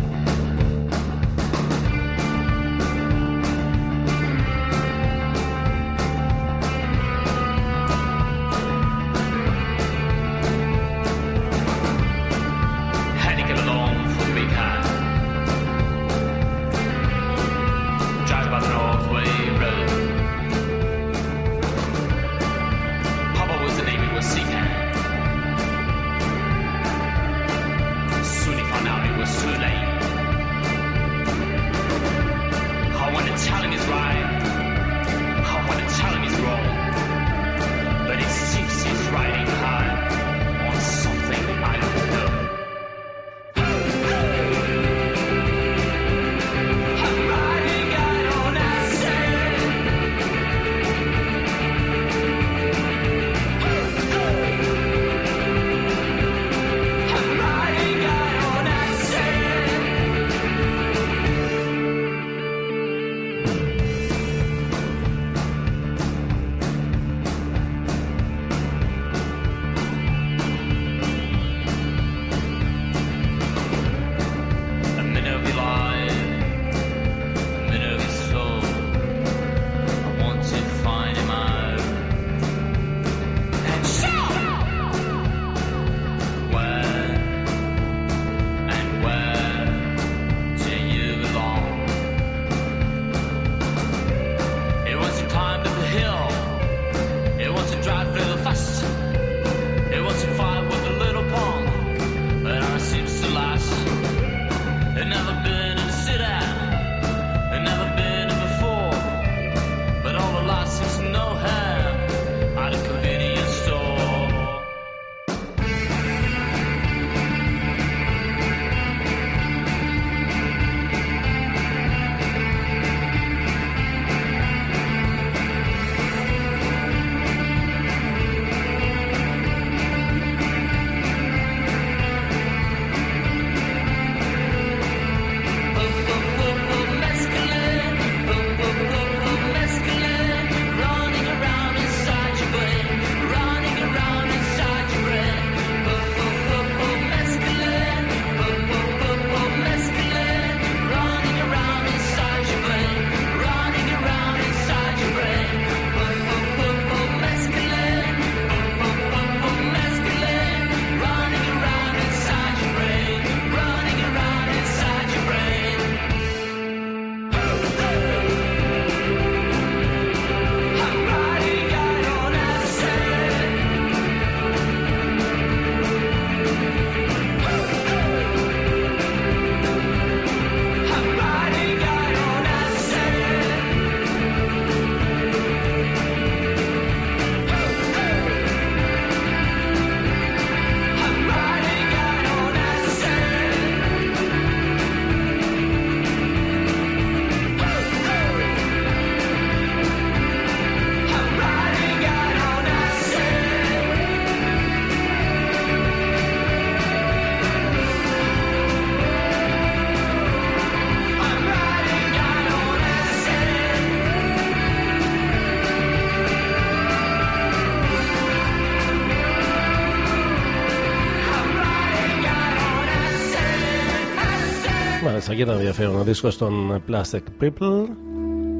Speaker 30: Αρκετά ενδιαφέρον ο δίσκος των Plastic People.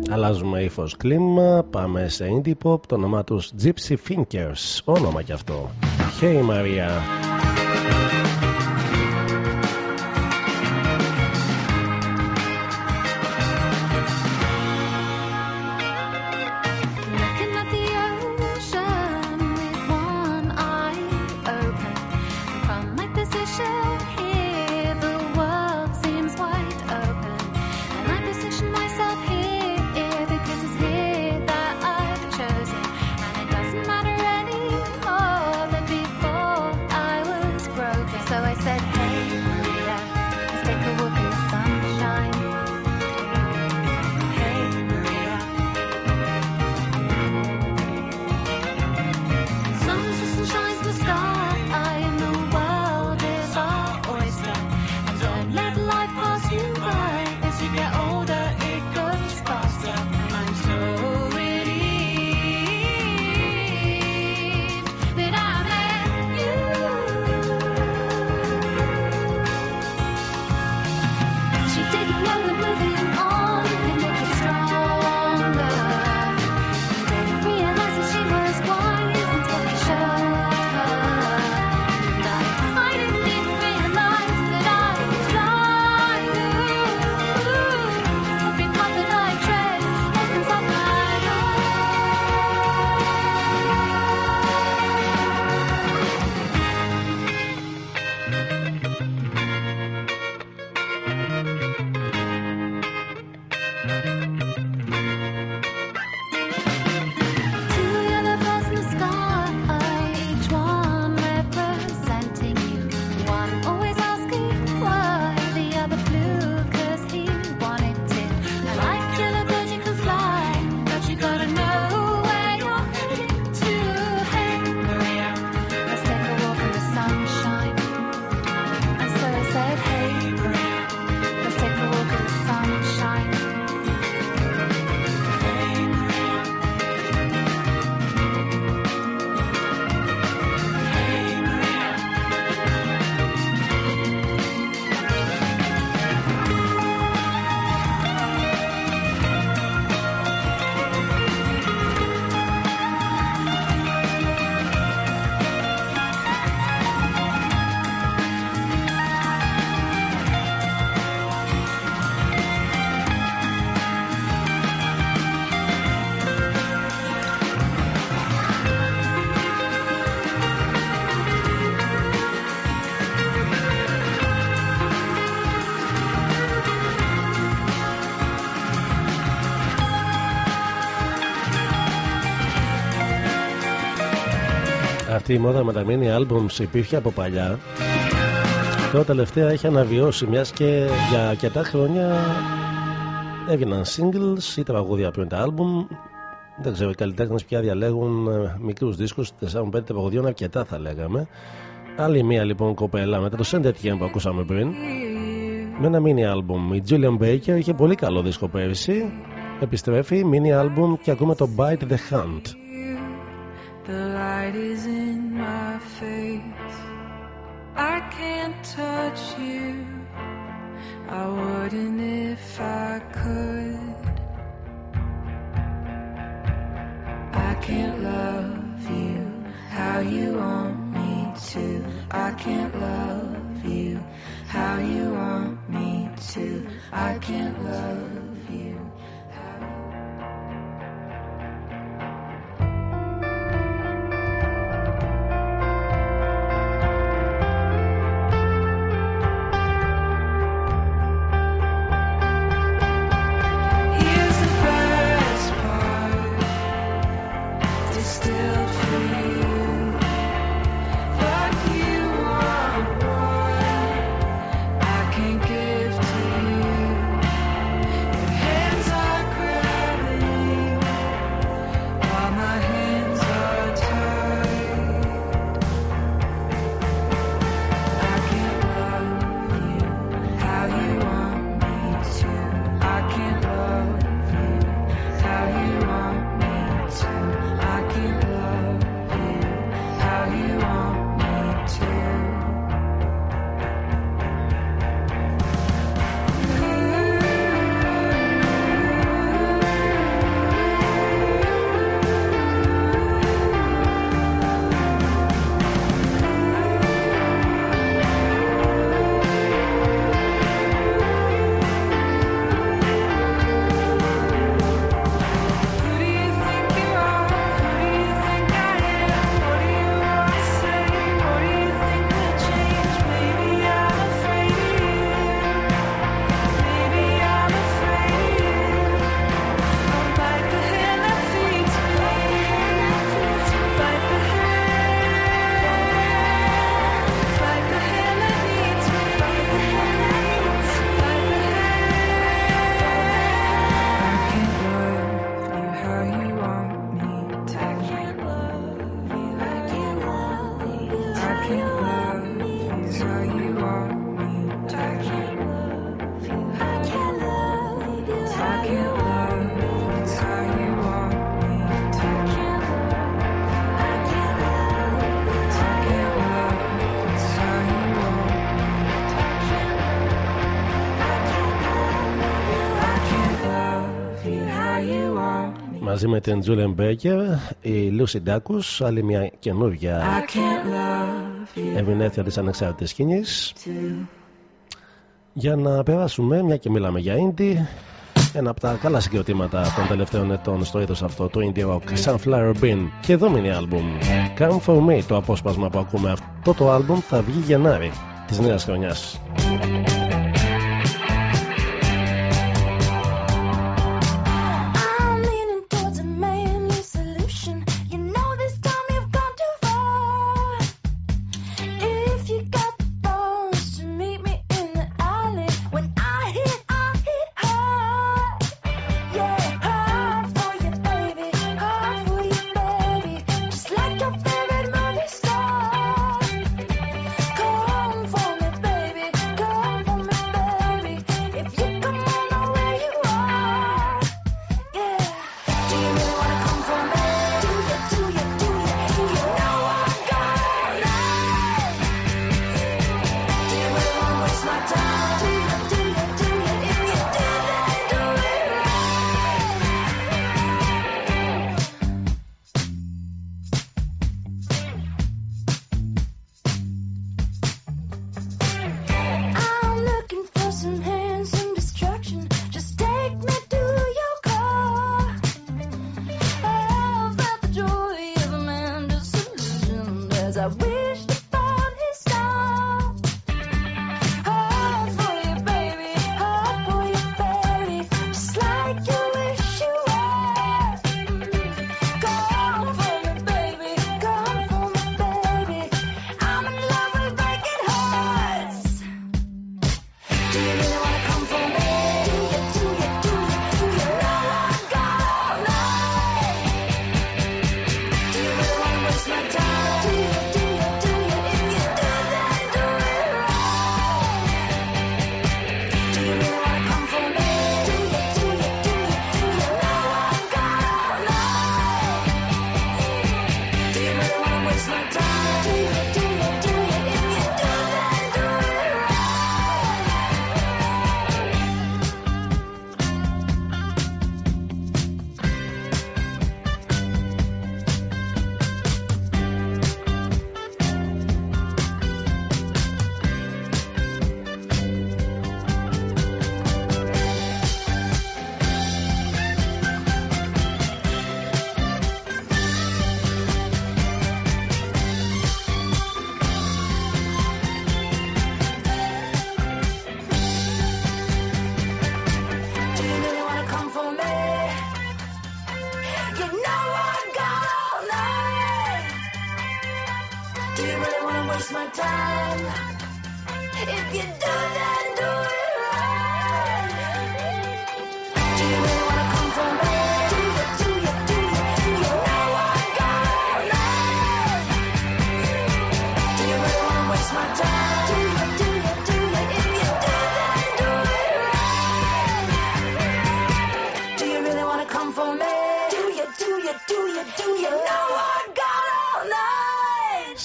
Speaker 30: Αλλάζουμε ύφος κλίμα, πάμε σε indie pop. Το όνομά τους Gypsy Finkers. Όνομα κι αυτό. Hey Maria. Αυτή η μόδα με τα mini albums υπήρχε από παλιά. Τώρα τελευταία έχει αναβιώσει μιας και για αρκετά χρόνια έβγαιναν singles ή τραγούδια πριν τα album. Δεν ξέρω, οι καλλιτέχνες πια διαλέγουν μικρούς δίσκους, 4-5 τραγουδιών, αρκετά θα λέγαμε. Άλλη μία λοιπόν κοπέλα μετά το Send It Again που ακούσαμε πριν. Με ένα mini album. Η Julian Baker είχε πολύ καλό δίσκο πέρυσι. Επιστρέφει, mini album και ακούμε το Bite the Hand.
Speaker 24: The light is in my face. I can't touch you. I wouldn't if I could. I can't love you how you want me to. I can't love you how you want me to. I can't love
Speaker 14: με την Τζούλεν Μπέκερ, η Λούση Ντάκους, άλλη μια καινούργια ερμηνεύτρια της ανεξάρτητης σκηνής. Για να περάσουμε, μια και μιλάμε για indie, ένα από τα καλά συγκροτήματα των τελευταίων ετών στο είδος αυτό, το indie rock, Sunflower Bean και εδώ μini album. Come for me, το απόσπασμα που ακούμε. Αυτό το album θα βγει Γενάρη της νέας χρονιάς.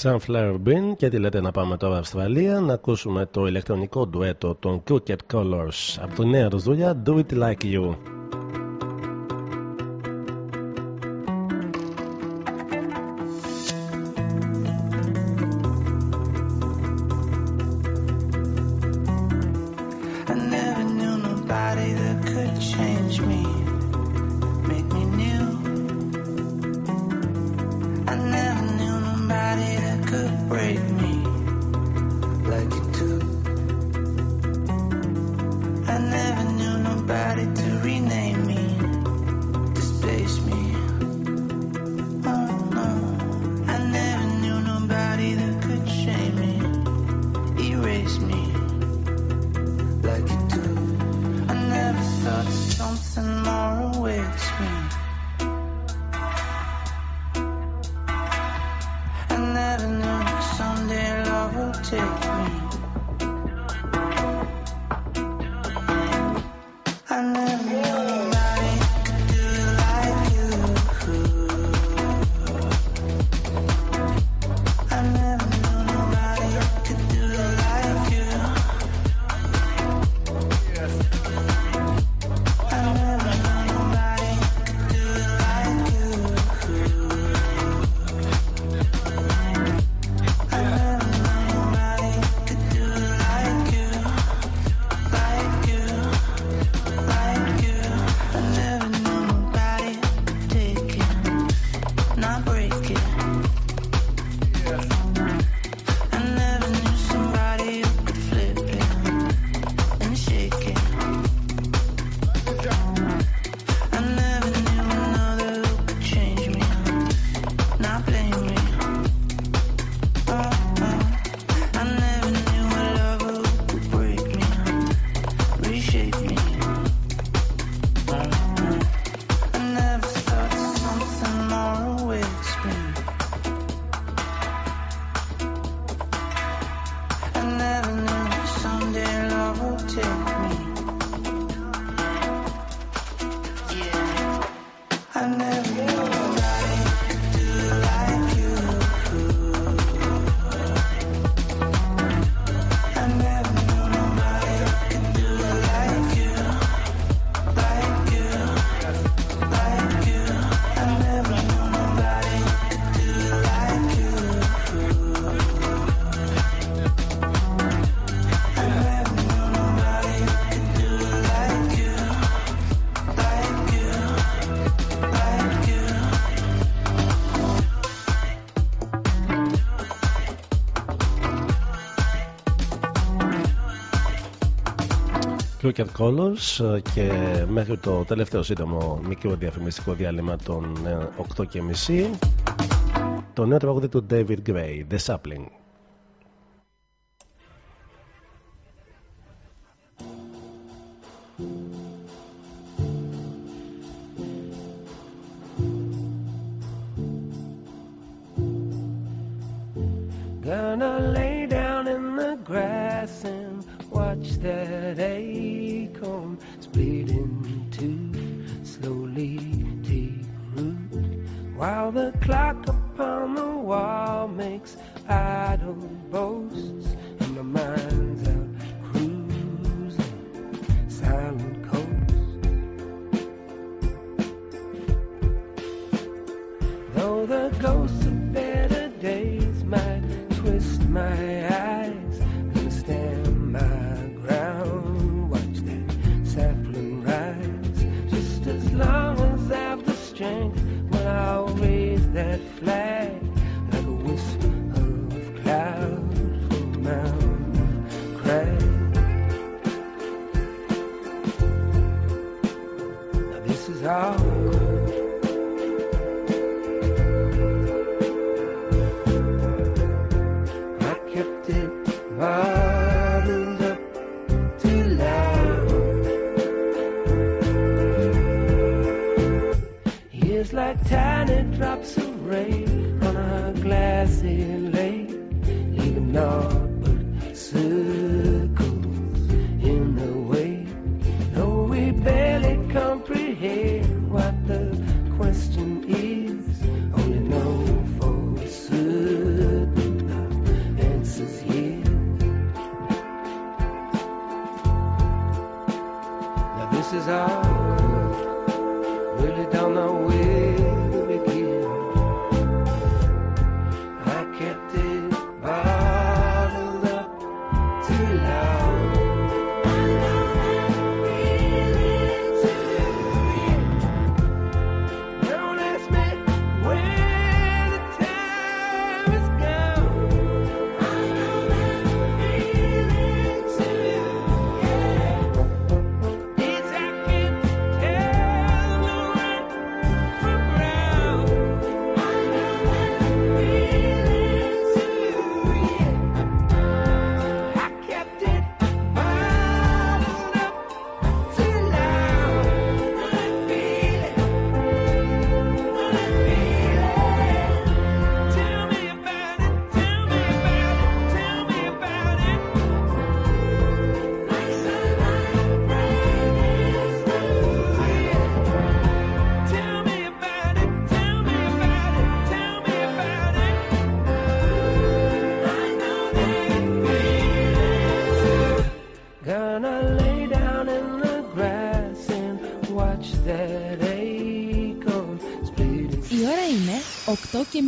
Speaker 14: Sunflower Bean και τι λέτε να πάμε τώρα Αυστραλία να ακούσουμε το ηλεκτρονικό ντουέτο των Crooked Colors από τη νέα τους δουλειά Do It Like You.
Speaker 31: Weekend Colors ε, και μέχρι το τελευταίο σύντομο μικρό διαφημιστικό διάλειμμα των ε, 8.30 το νέο τραγούδι του David Gray, The Sapling.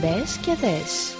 Speaker 32: Μπες και δες.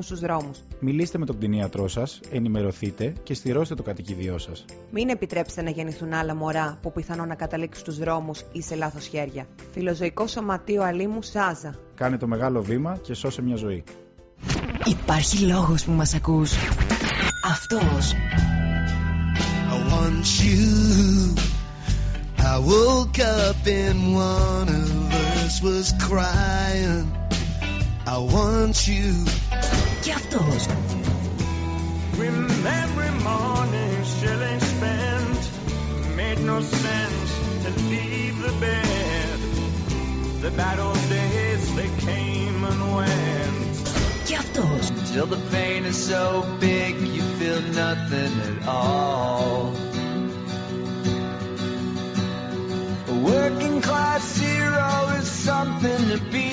Speaker 33: στους δρόμους.
Speaker 34: Μιλήστε με τον κτηνίατρό σας, ενημερωθείτε και στηρώστε το κατοικίδιό σας.
Speaker 33: Μην επιτρέψετε να γεννηθούν άλλα μωρά που πιθανόν να καταλήξουν στους δρόμους ή σε λάθος χέρια. Φιλοζωικό Σωματείο Αλήμου Σάζα.
Speaker 34: Κάνε το μεγάλο βήμα και σώσε μια ζωή.
Speaker 19: Υπάρχει λόγος που μας ακούς. Αυτός.
Speaker 35: I want you. I woke up and one of us was crying. I want you.
Speaker 19: Και αυτός.
Speaker 36: Remembering mornings chilling spent made no sense to leave the bed. The bad old days they came and went.
Speaker 19: Και αυτός.
Speaker 3: Till the pain is so big you feel nothing at all. A working class hero is something to be.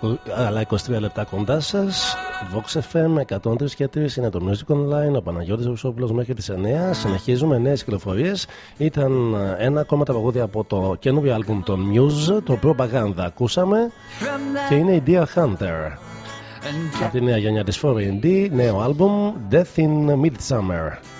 Speaker 3: Πιο αλλά 23 λεπτά κοντά σας. Vox FM 103 και 3 είναι το Music Online. Ο Παναγιώτης Βουσόπουλος μέχρι τις 9. Συνεχίζουμε νέες κυκλοφορίες. Ήταν ένα ακόμα τραγούδι από το καινούριο album των Muse, το Propaganda. Ακούσαμε και είναι η Dear Hunter. Από τη νέα γενιά της 4D, νέο album Death in Midsummer.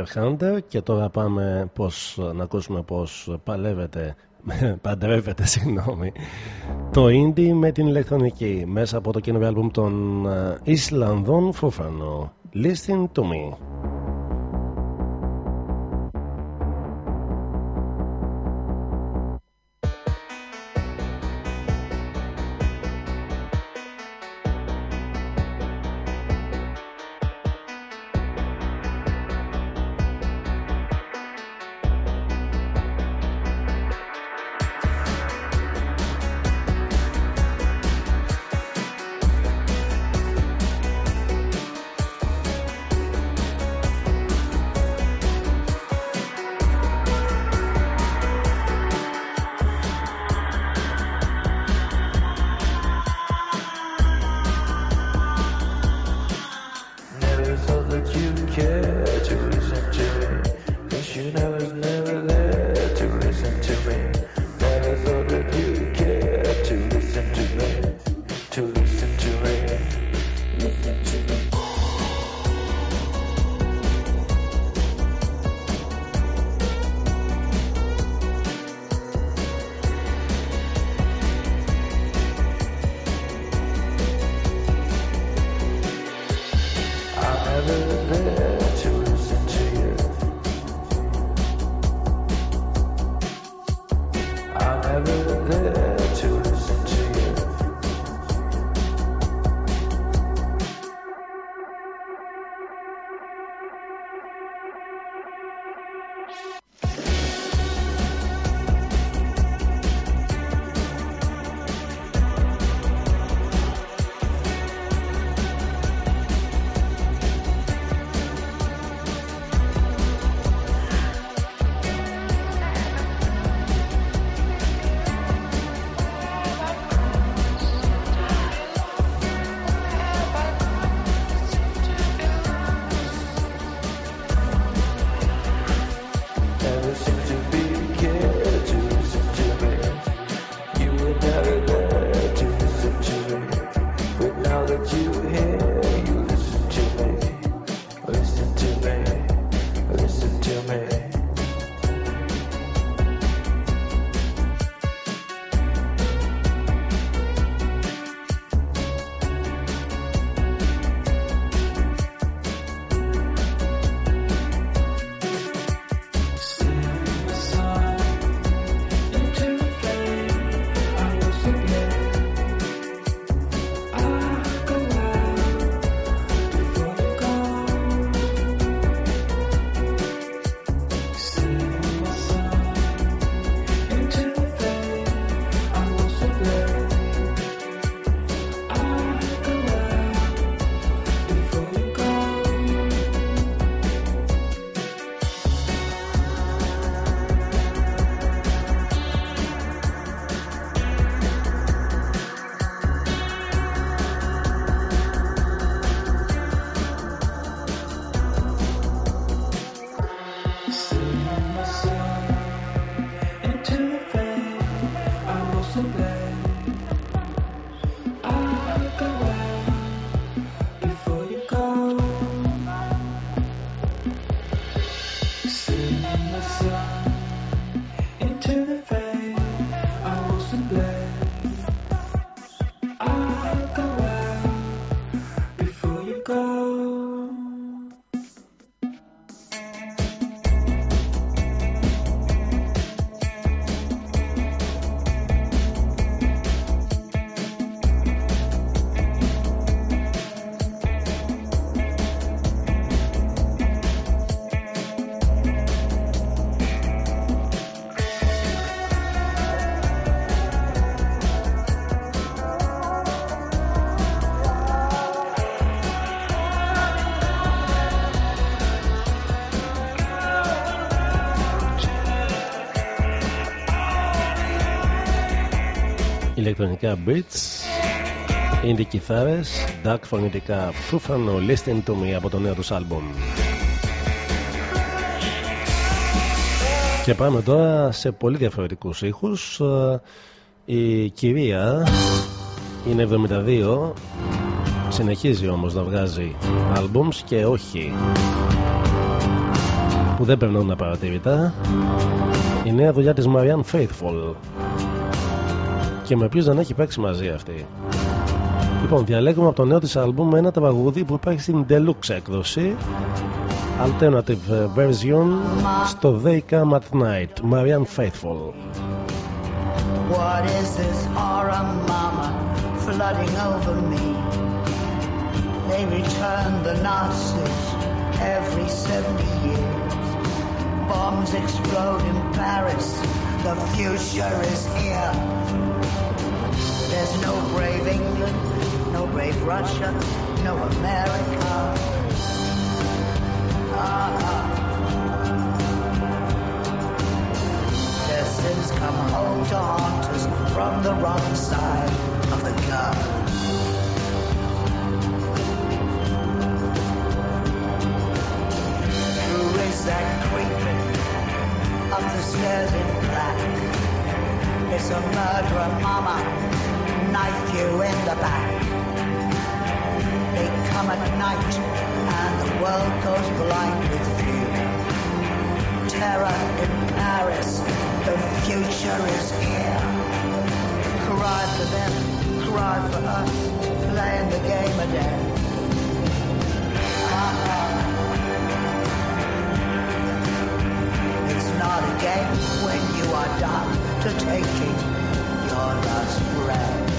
Speaker 3: Dear Hunter και τώρα πάμε πως, να ακούσουμε πως παλεύεται παντρεύεται συγγνώμη το indie με την ηλεκτρονική μέσα από το καινούριο άλμπουμ των ε, Ισλανδών Φούφανο Listen to me
Speaker 13: ηλεκτρονικά beats, indie κιθάρες, dark φωνητικά, φούφανο Listen to Me από το νέο τους άλμπομ. Και πάμε τώρα σε πολύ διαφορετικούς ήχους. Ε, Η κυρία είναι 72, συνεχίζει όμως να βγάζει άλμπουμς και όχι που δεν περνούν απαρατήρητα. Η νέα δουλειά της Marianne Faithful και με ποιους δεν έχει παίξει μαζί αυτή. Λοιπόν, διαλέγουμε από το νέο της άλμπουμ ένα τραγούδι που υπάρχει στην Deluxe έκδοση Alternative version στο They Come at Night Marianne Faithful
Speaker 37: What is this horror, mama, flooding over me? They return the Nazis every 70 years. Bombs explode in Paris, the future is here. There's no brave England, no brave Russia, no America. Ah. Their sins come home to haunt us from the wrong side of the gun. Who is that creeping up the stairs in black. It's a murderer, mama knife you in the back. They come at night and the world goes blind with fear. Terror in Paris, the future is here. Cry for them, cry for us, playing the game of death. Uh-huh. It's not a game when you are done to taking your last breath.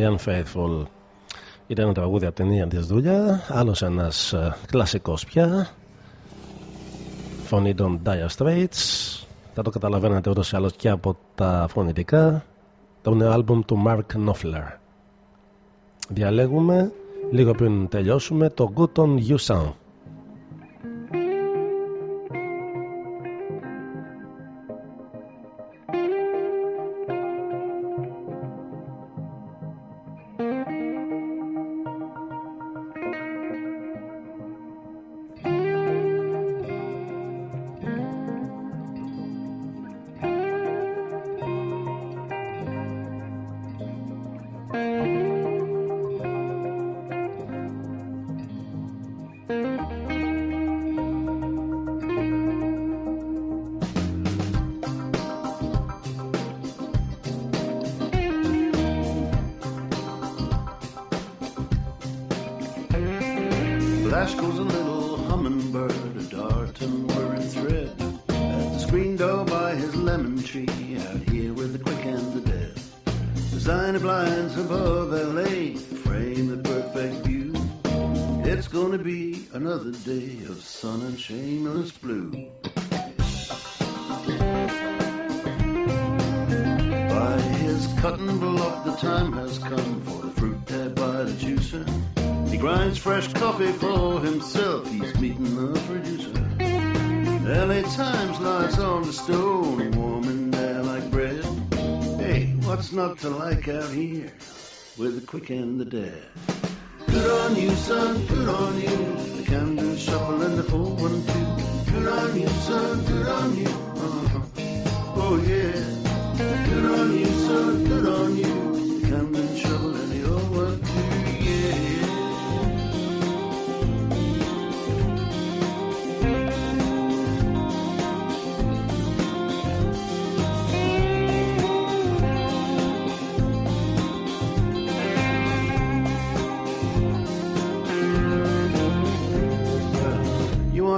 Speaker 13: Marianne Faithful ήταν ένα τραγούδι από την ταινία της δουλειά άλλος ένας ε, κλασικός πια. Φωνή των Dire Straits. Θα το καταλαβαίνετε ούτως ή άλλως και από τα φωνητικά. Το νέο άλμπουμ του Mark Knopfler. Διαλέγουμε λίγο πριν τελειώσουμε το Good on You Sound
Speaker 38: By his lemon tree, out here with the quick and the dead. Designer blinds above LA, frame the perfect view. It's gonna be another day of sun and shameless blue. By his cutting block, the time has come for the fruit tab by the juicer. He grinds fresh coffee for himself, he's meeting the producer. LA Times lies on the stone, warming there like bread. Hey, what's not to like out here with the quick and the dead? Good on you, son, good on you. The can-do shuffle and the 412. Good on you, son, good on you. Uh-huh. Oh yeah. Good on you, son, good on you. The can-do shuffle and the 012.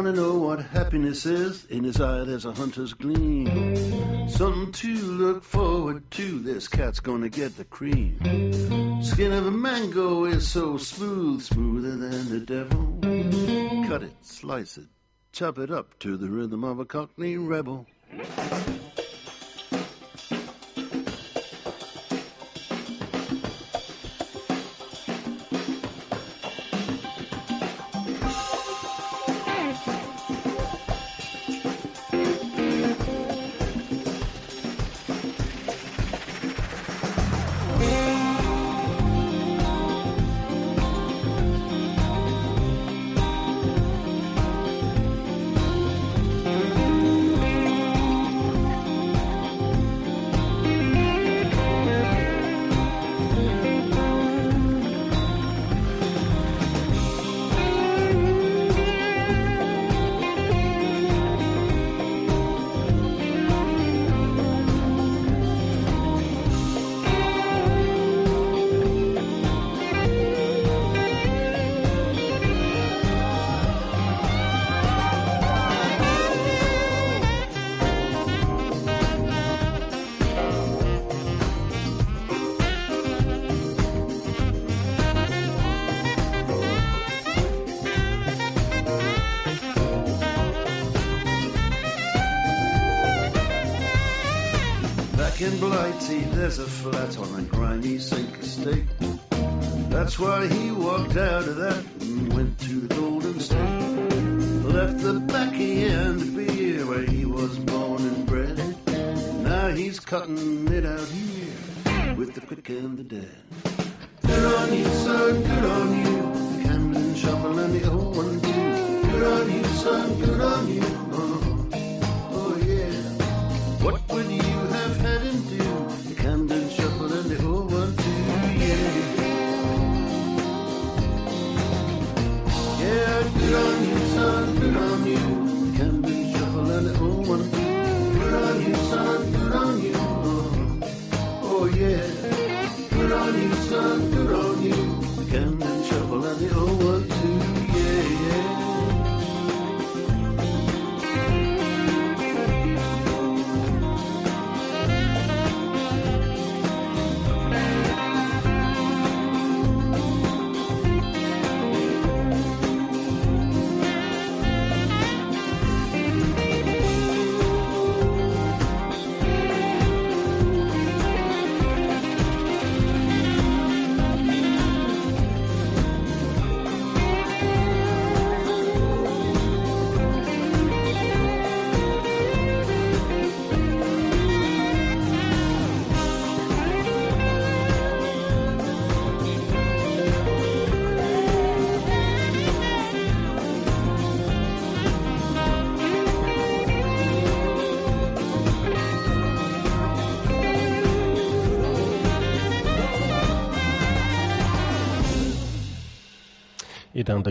Speaker 38: Wanna know what happiness is? In his eye there's a hunter's gleam. Something to look forward to. This cat's gonna get the cream. Skin of a mango is so smooth, smoother than the devil. Cut it, slice it, chop it up to the rhythm of a cockney rebel.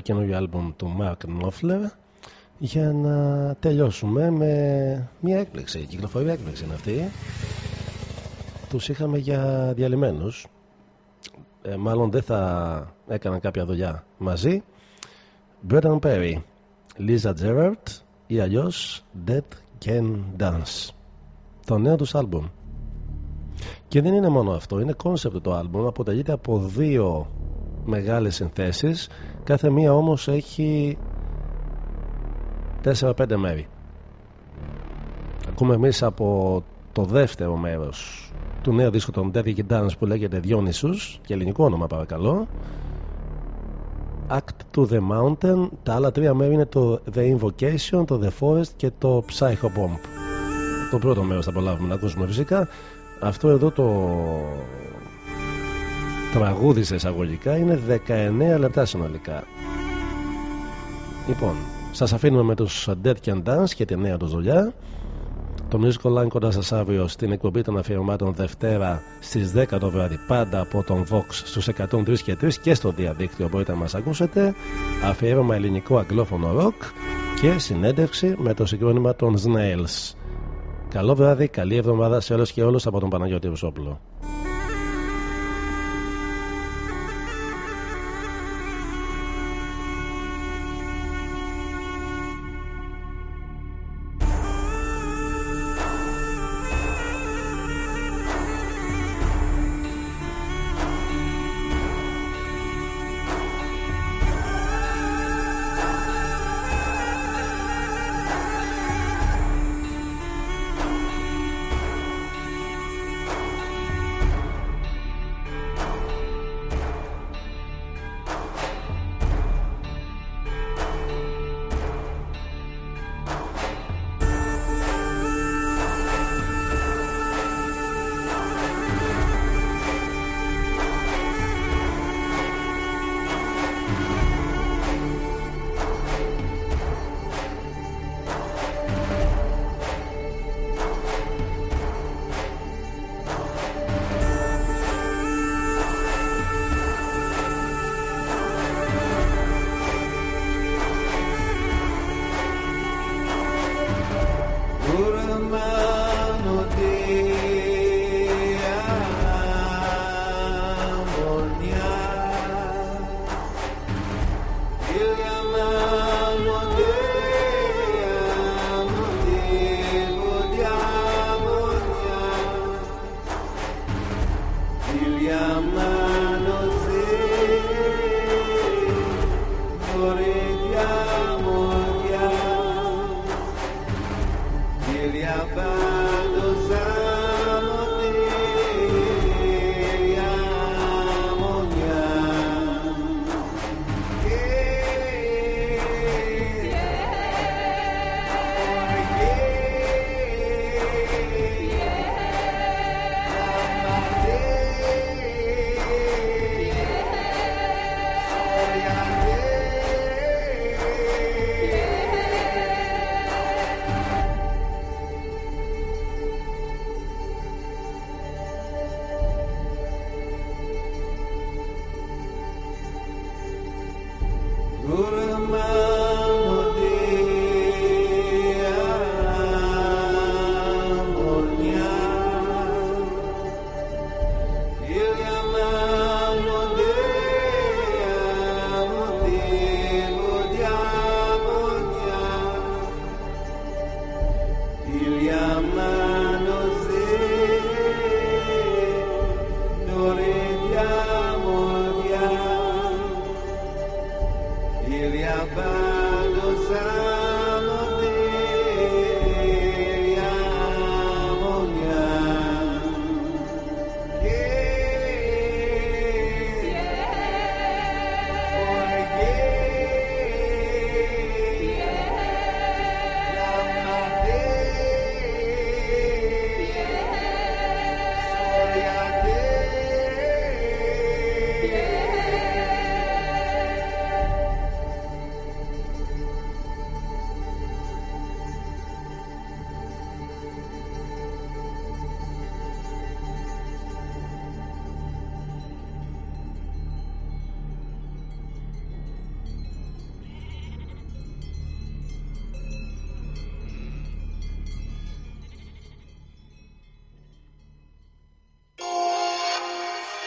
Speaker 13: Καινούριο άλμπουμ του Mark Knopfler για να τελειώσουμε με μια έκπληξη. Η κυκλοφορία έκπληξη είναι αυτή. Τους είχαμε για διαλυμένους. Ε, μάλλον δεν θα έκαναν κάποια δουλειά μαζί. Brendan Perry, Lisa Gerrard ή αλλιώς Dead Can Dance. Το νέο τους άλμπουμ. Και δεν είναι μόνο αυτό, είναι concept το άλμπουμ, αποτελείται από δύο μεγάλες συνθέσεις. Κάθε μία όμως έχει 4-5 μέρη. Ακούμε εμείς από το δεύτερο μέρος του νέου δίσκου των Dead Can Dance που λέγεται Διόνυσους και ελληνικό όνομα παρακαλώ. Act to the Mountain τα άλλα τρία μέρη είναι το The Invocation, το The Forest και το Psycho Bomb το πρώτο μέρος θα προλάβουμε να ακούσουμε φυσικά. Αυτό εδώ το τραγούδι σε εισαγωγικά είναι 19 λεπτά συνολικά. Λοιπόν, σας αφήνουμε με τους Dead Can Dance και τη νέα τους δουλειά. Το Music Online κοντά σας αύριο στην εκπομπή των αφιερωμάτων Δευτέρα στις 10 το βράδυ πάντα από τον Vox στους 103 και 3 και στο διαδίκτυο μπορείτε να μας ακούσετε. Αφιέρωμα ελληνικό αγγλόφωνο ροκ και συνέντευξη με το συγκρόνημα των Snails. Καλό βράδυ, καλή εβδομάδα σε όλους και όλους από τον Παναγιώτη Ρουσόπουλο.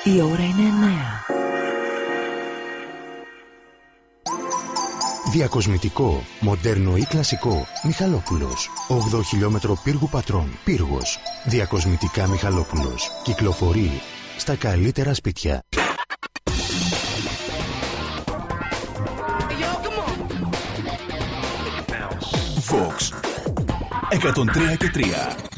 Speaker 3: Η ώρα είναι 9.
Speaker 6: Διακοσμητικό, μοντέρνο ή κλασικό. Μιχαλόπουλος. 8 χιλιόμετρο πύργου πατρών. Πύργος. Διακοσμητικά Μιχαλόπουλος. Κυκλοφορεί στα καλύτερα σπίτια.
Speaker 18: Fox 103 και 3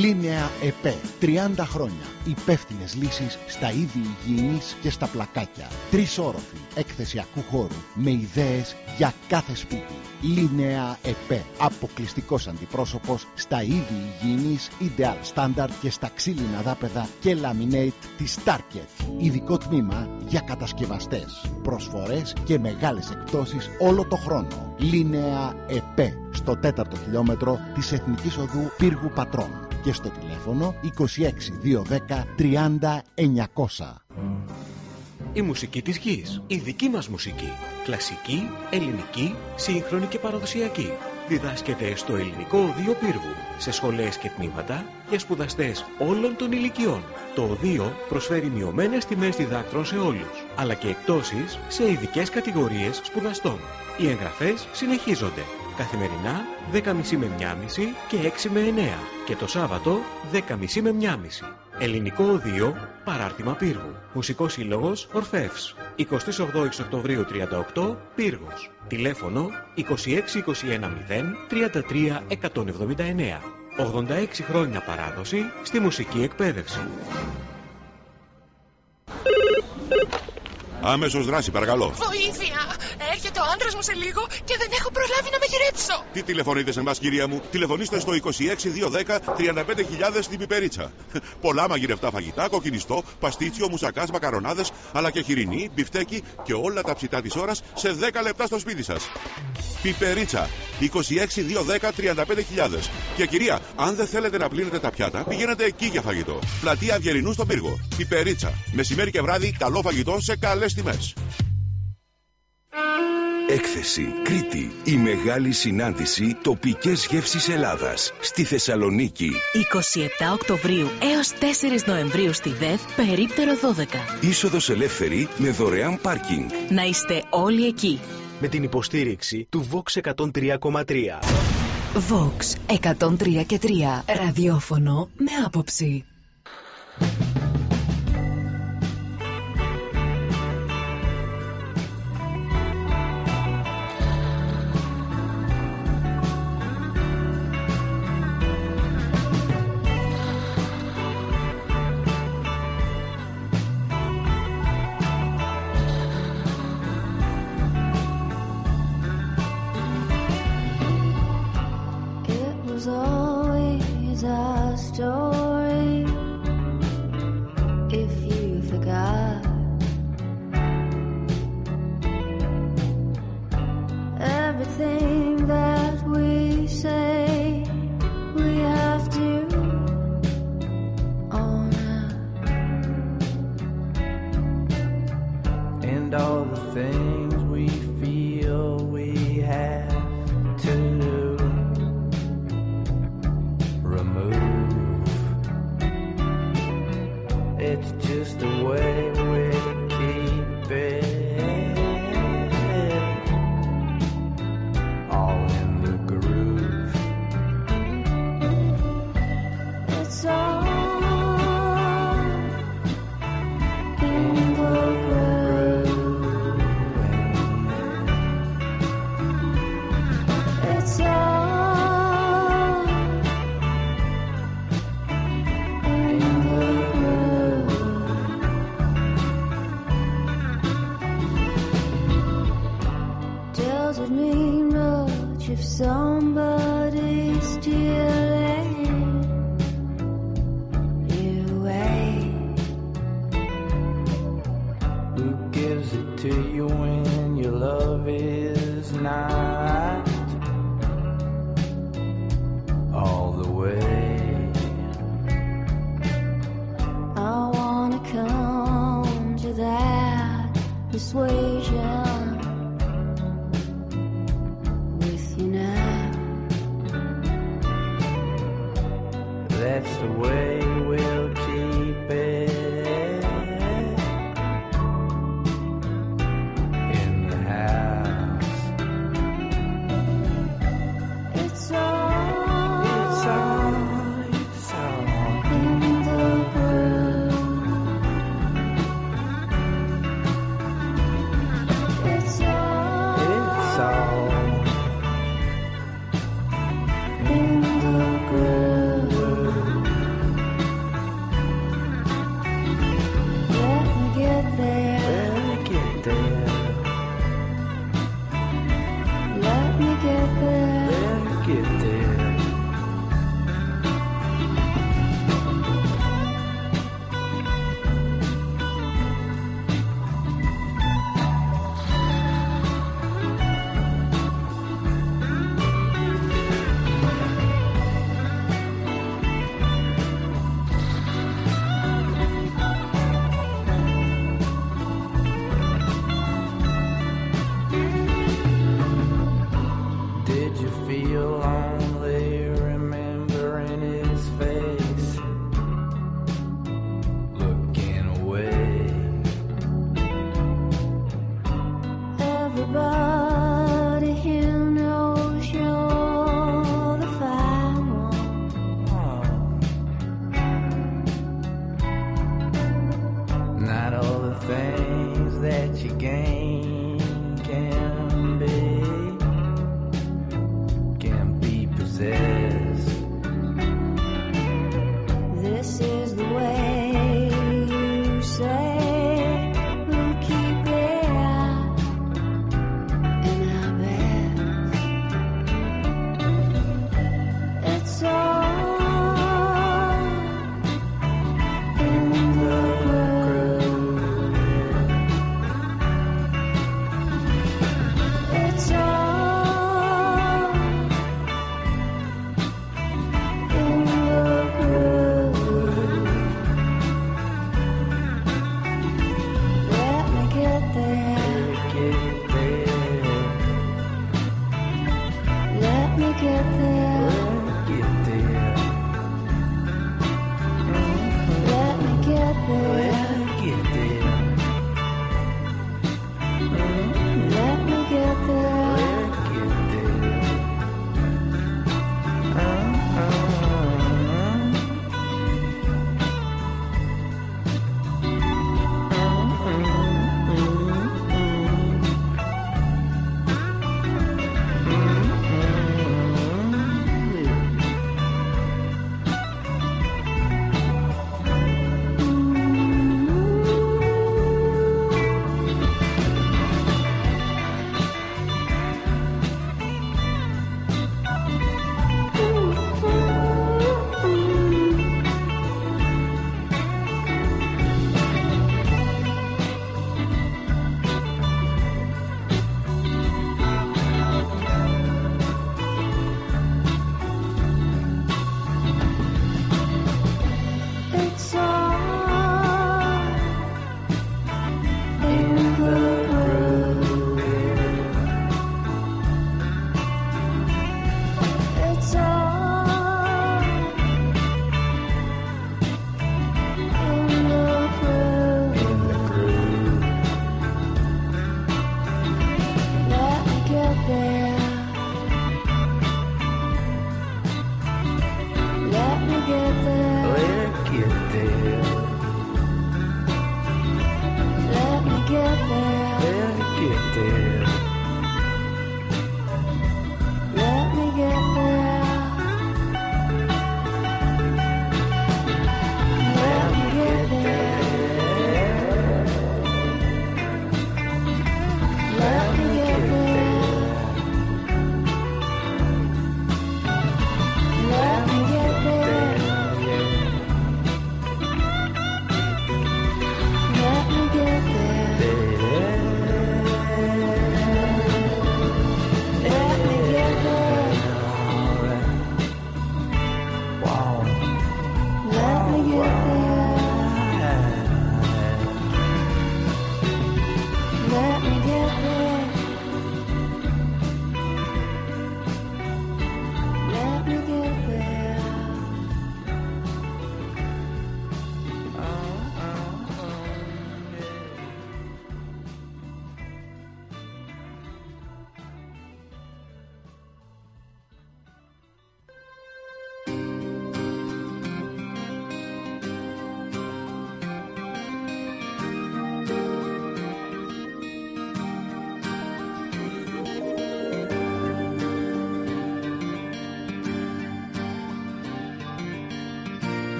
Speaker 10: Λίνεα ΕΠΕ. 30 χρόνια. Υπεύθυνες λύσεις στα είδη υγιεινής και στα πλακάκια. Τρεις όροφοι εκθεσιακού χώρου με ιδέες για κάθε σπίτι. Λίνεα ΕΠΕ. Αποκλειστικός αντιπρόσωπος στα είδη υγιεινής Ideal Standard και στα ξύλινα δάπεδα και laminate της Target. Ειδικό τμήμα για κατασκευαστές. Προσφορές και μεγάλες εκπτώσεις όλο το χρόνο. Λίνεα ΕΠΕ. Στο τέταρτο χιλιόμετρο της Εθνικής Οδού Πύργου Πατρών και στο τηλέφωνο 26 210 30 900.
Speaker 20: Η μουσική της γης. Η δική μας μουσική. Κλασική, ελληνική, σύγχρονη και παραδοσιακή. Διδάσκεται στο Ελληνικό Οδείο Πύργου, σε σχολές και τμήματα για σπουδαστές όλων των ηλικιών. Το Οδείο προσφέρει μειωμένες τιμές διδάκτρων σε όλους, αλλά και εκτόσεις σε ειδικές κατηγορίες σπουδαστών. Οι εγγραφές συνεχίζονται. Καθημερινά 10.30 με 1.30 και 6 με 9 και το Σάββατο 10.30 με 1.30. Ελληνικό Οδείο, παράρτημα Πύργου. Μουσικός Σύλλογος Ορφεύς. 28 Οκτωβρίου 38, Πύργος. Τηλέφωνο 2621 33 179. 86 χρόνια παράδοση στη μουσική εκπαίδευση.
Speaker 8: Άμεσο δράση, παρακαλώ.
Speaker 39: Βοήθεια! Έρχεται ο άντρας μου σε λίγο και δεν έχω προλάβει να μαγειρέψω.
Speaker 8: Τι τηλεφωνείτε σε εμάς, κυρία μου; Τηλεφωνήστε στο 26210 35000 στην πιπερίτσα. Πολλά μαγειρευτά φαγητά, κοκκινιστό, παστίτσιο, μουσακάς, μακαρονάδες, αλλά και χοιρινή, μπιφτέκι και όλα τα ψητά της ώρας σε 10 λεπτά στο σπίτι σας. Πιπερίτσα 26210 35000. Και κυρία, αν δεν θέλετε να πλύνετε τα πιάτα, πηγαίνετε εκεί για φαγητό. Πλατεία Αυγερινού στον πύργο. Πιπερίτσα. Μεσημέρι και βράδυ καλό φαγητό σε καλές τιμές.
Speaker 18: Έκθεση Κρήτη. Η μεγάλη συνάντηση τοπικές γεύσεις Ελλάδας. Στη Θεσσαλονίκη.
Speaker 40: 27 Οκτωβρίου έως 4 Νοεμβρίου στη ΔΕΘ, περίπτερο 12.
Speaker 18: Είσοδος ελεύθερη με δωρεάν πάρκινγκ.
Speaker 40: Να είστε όλοι εκεί.
Speaker 19: Με την υποστήριξη του Vox 103,3.
Speaker 3: Vox 103 και 3. Ραδιόφωνο με άποψη.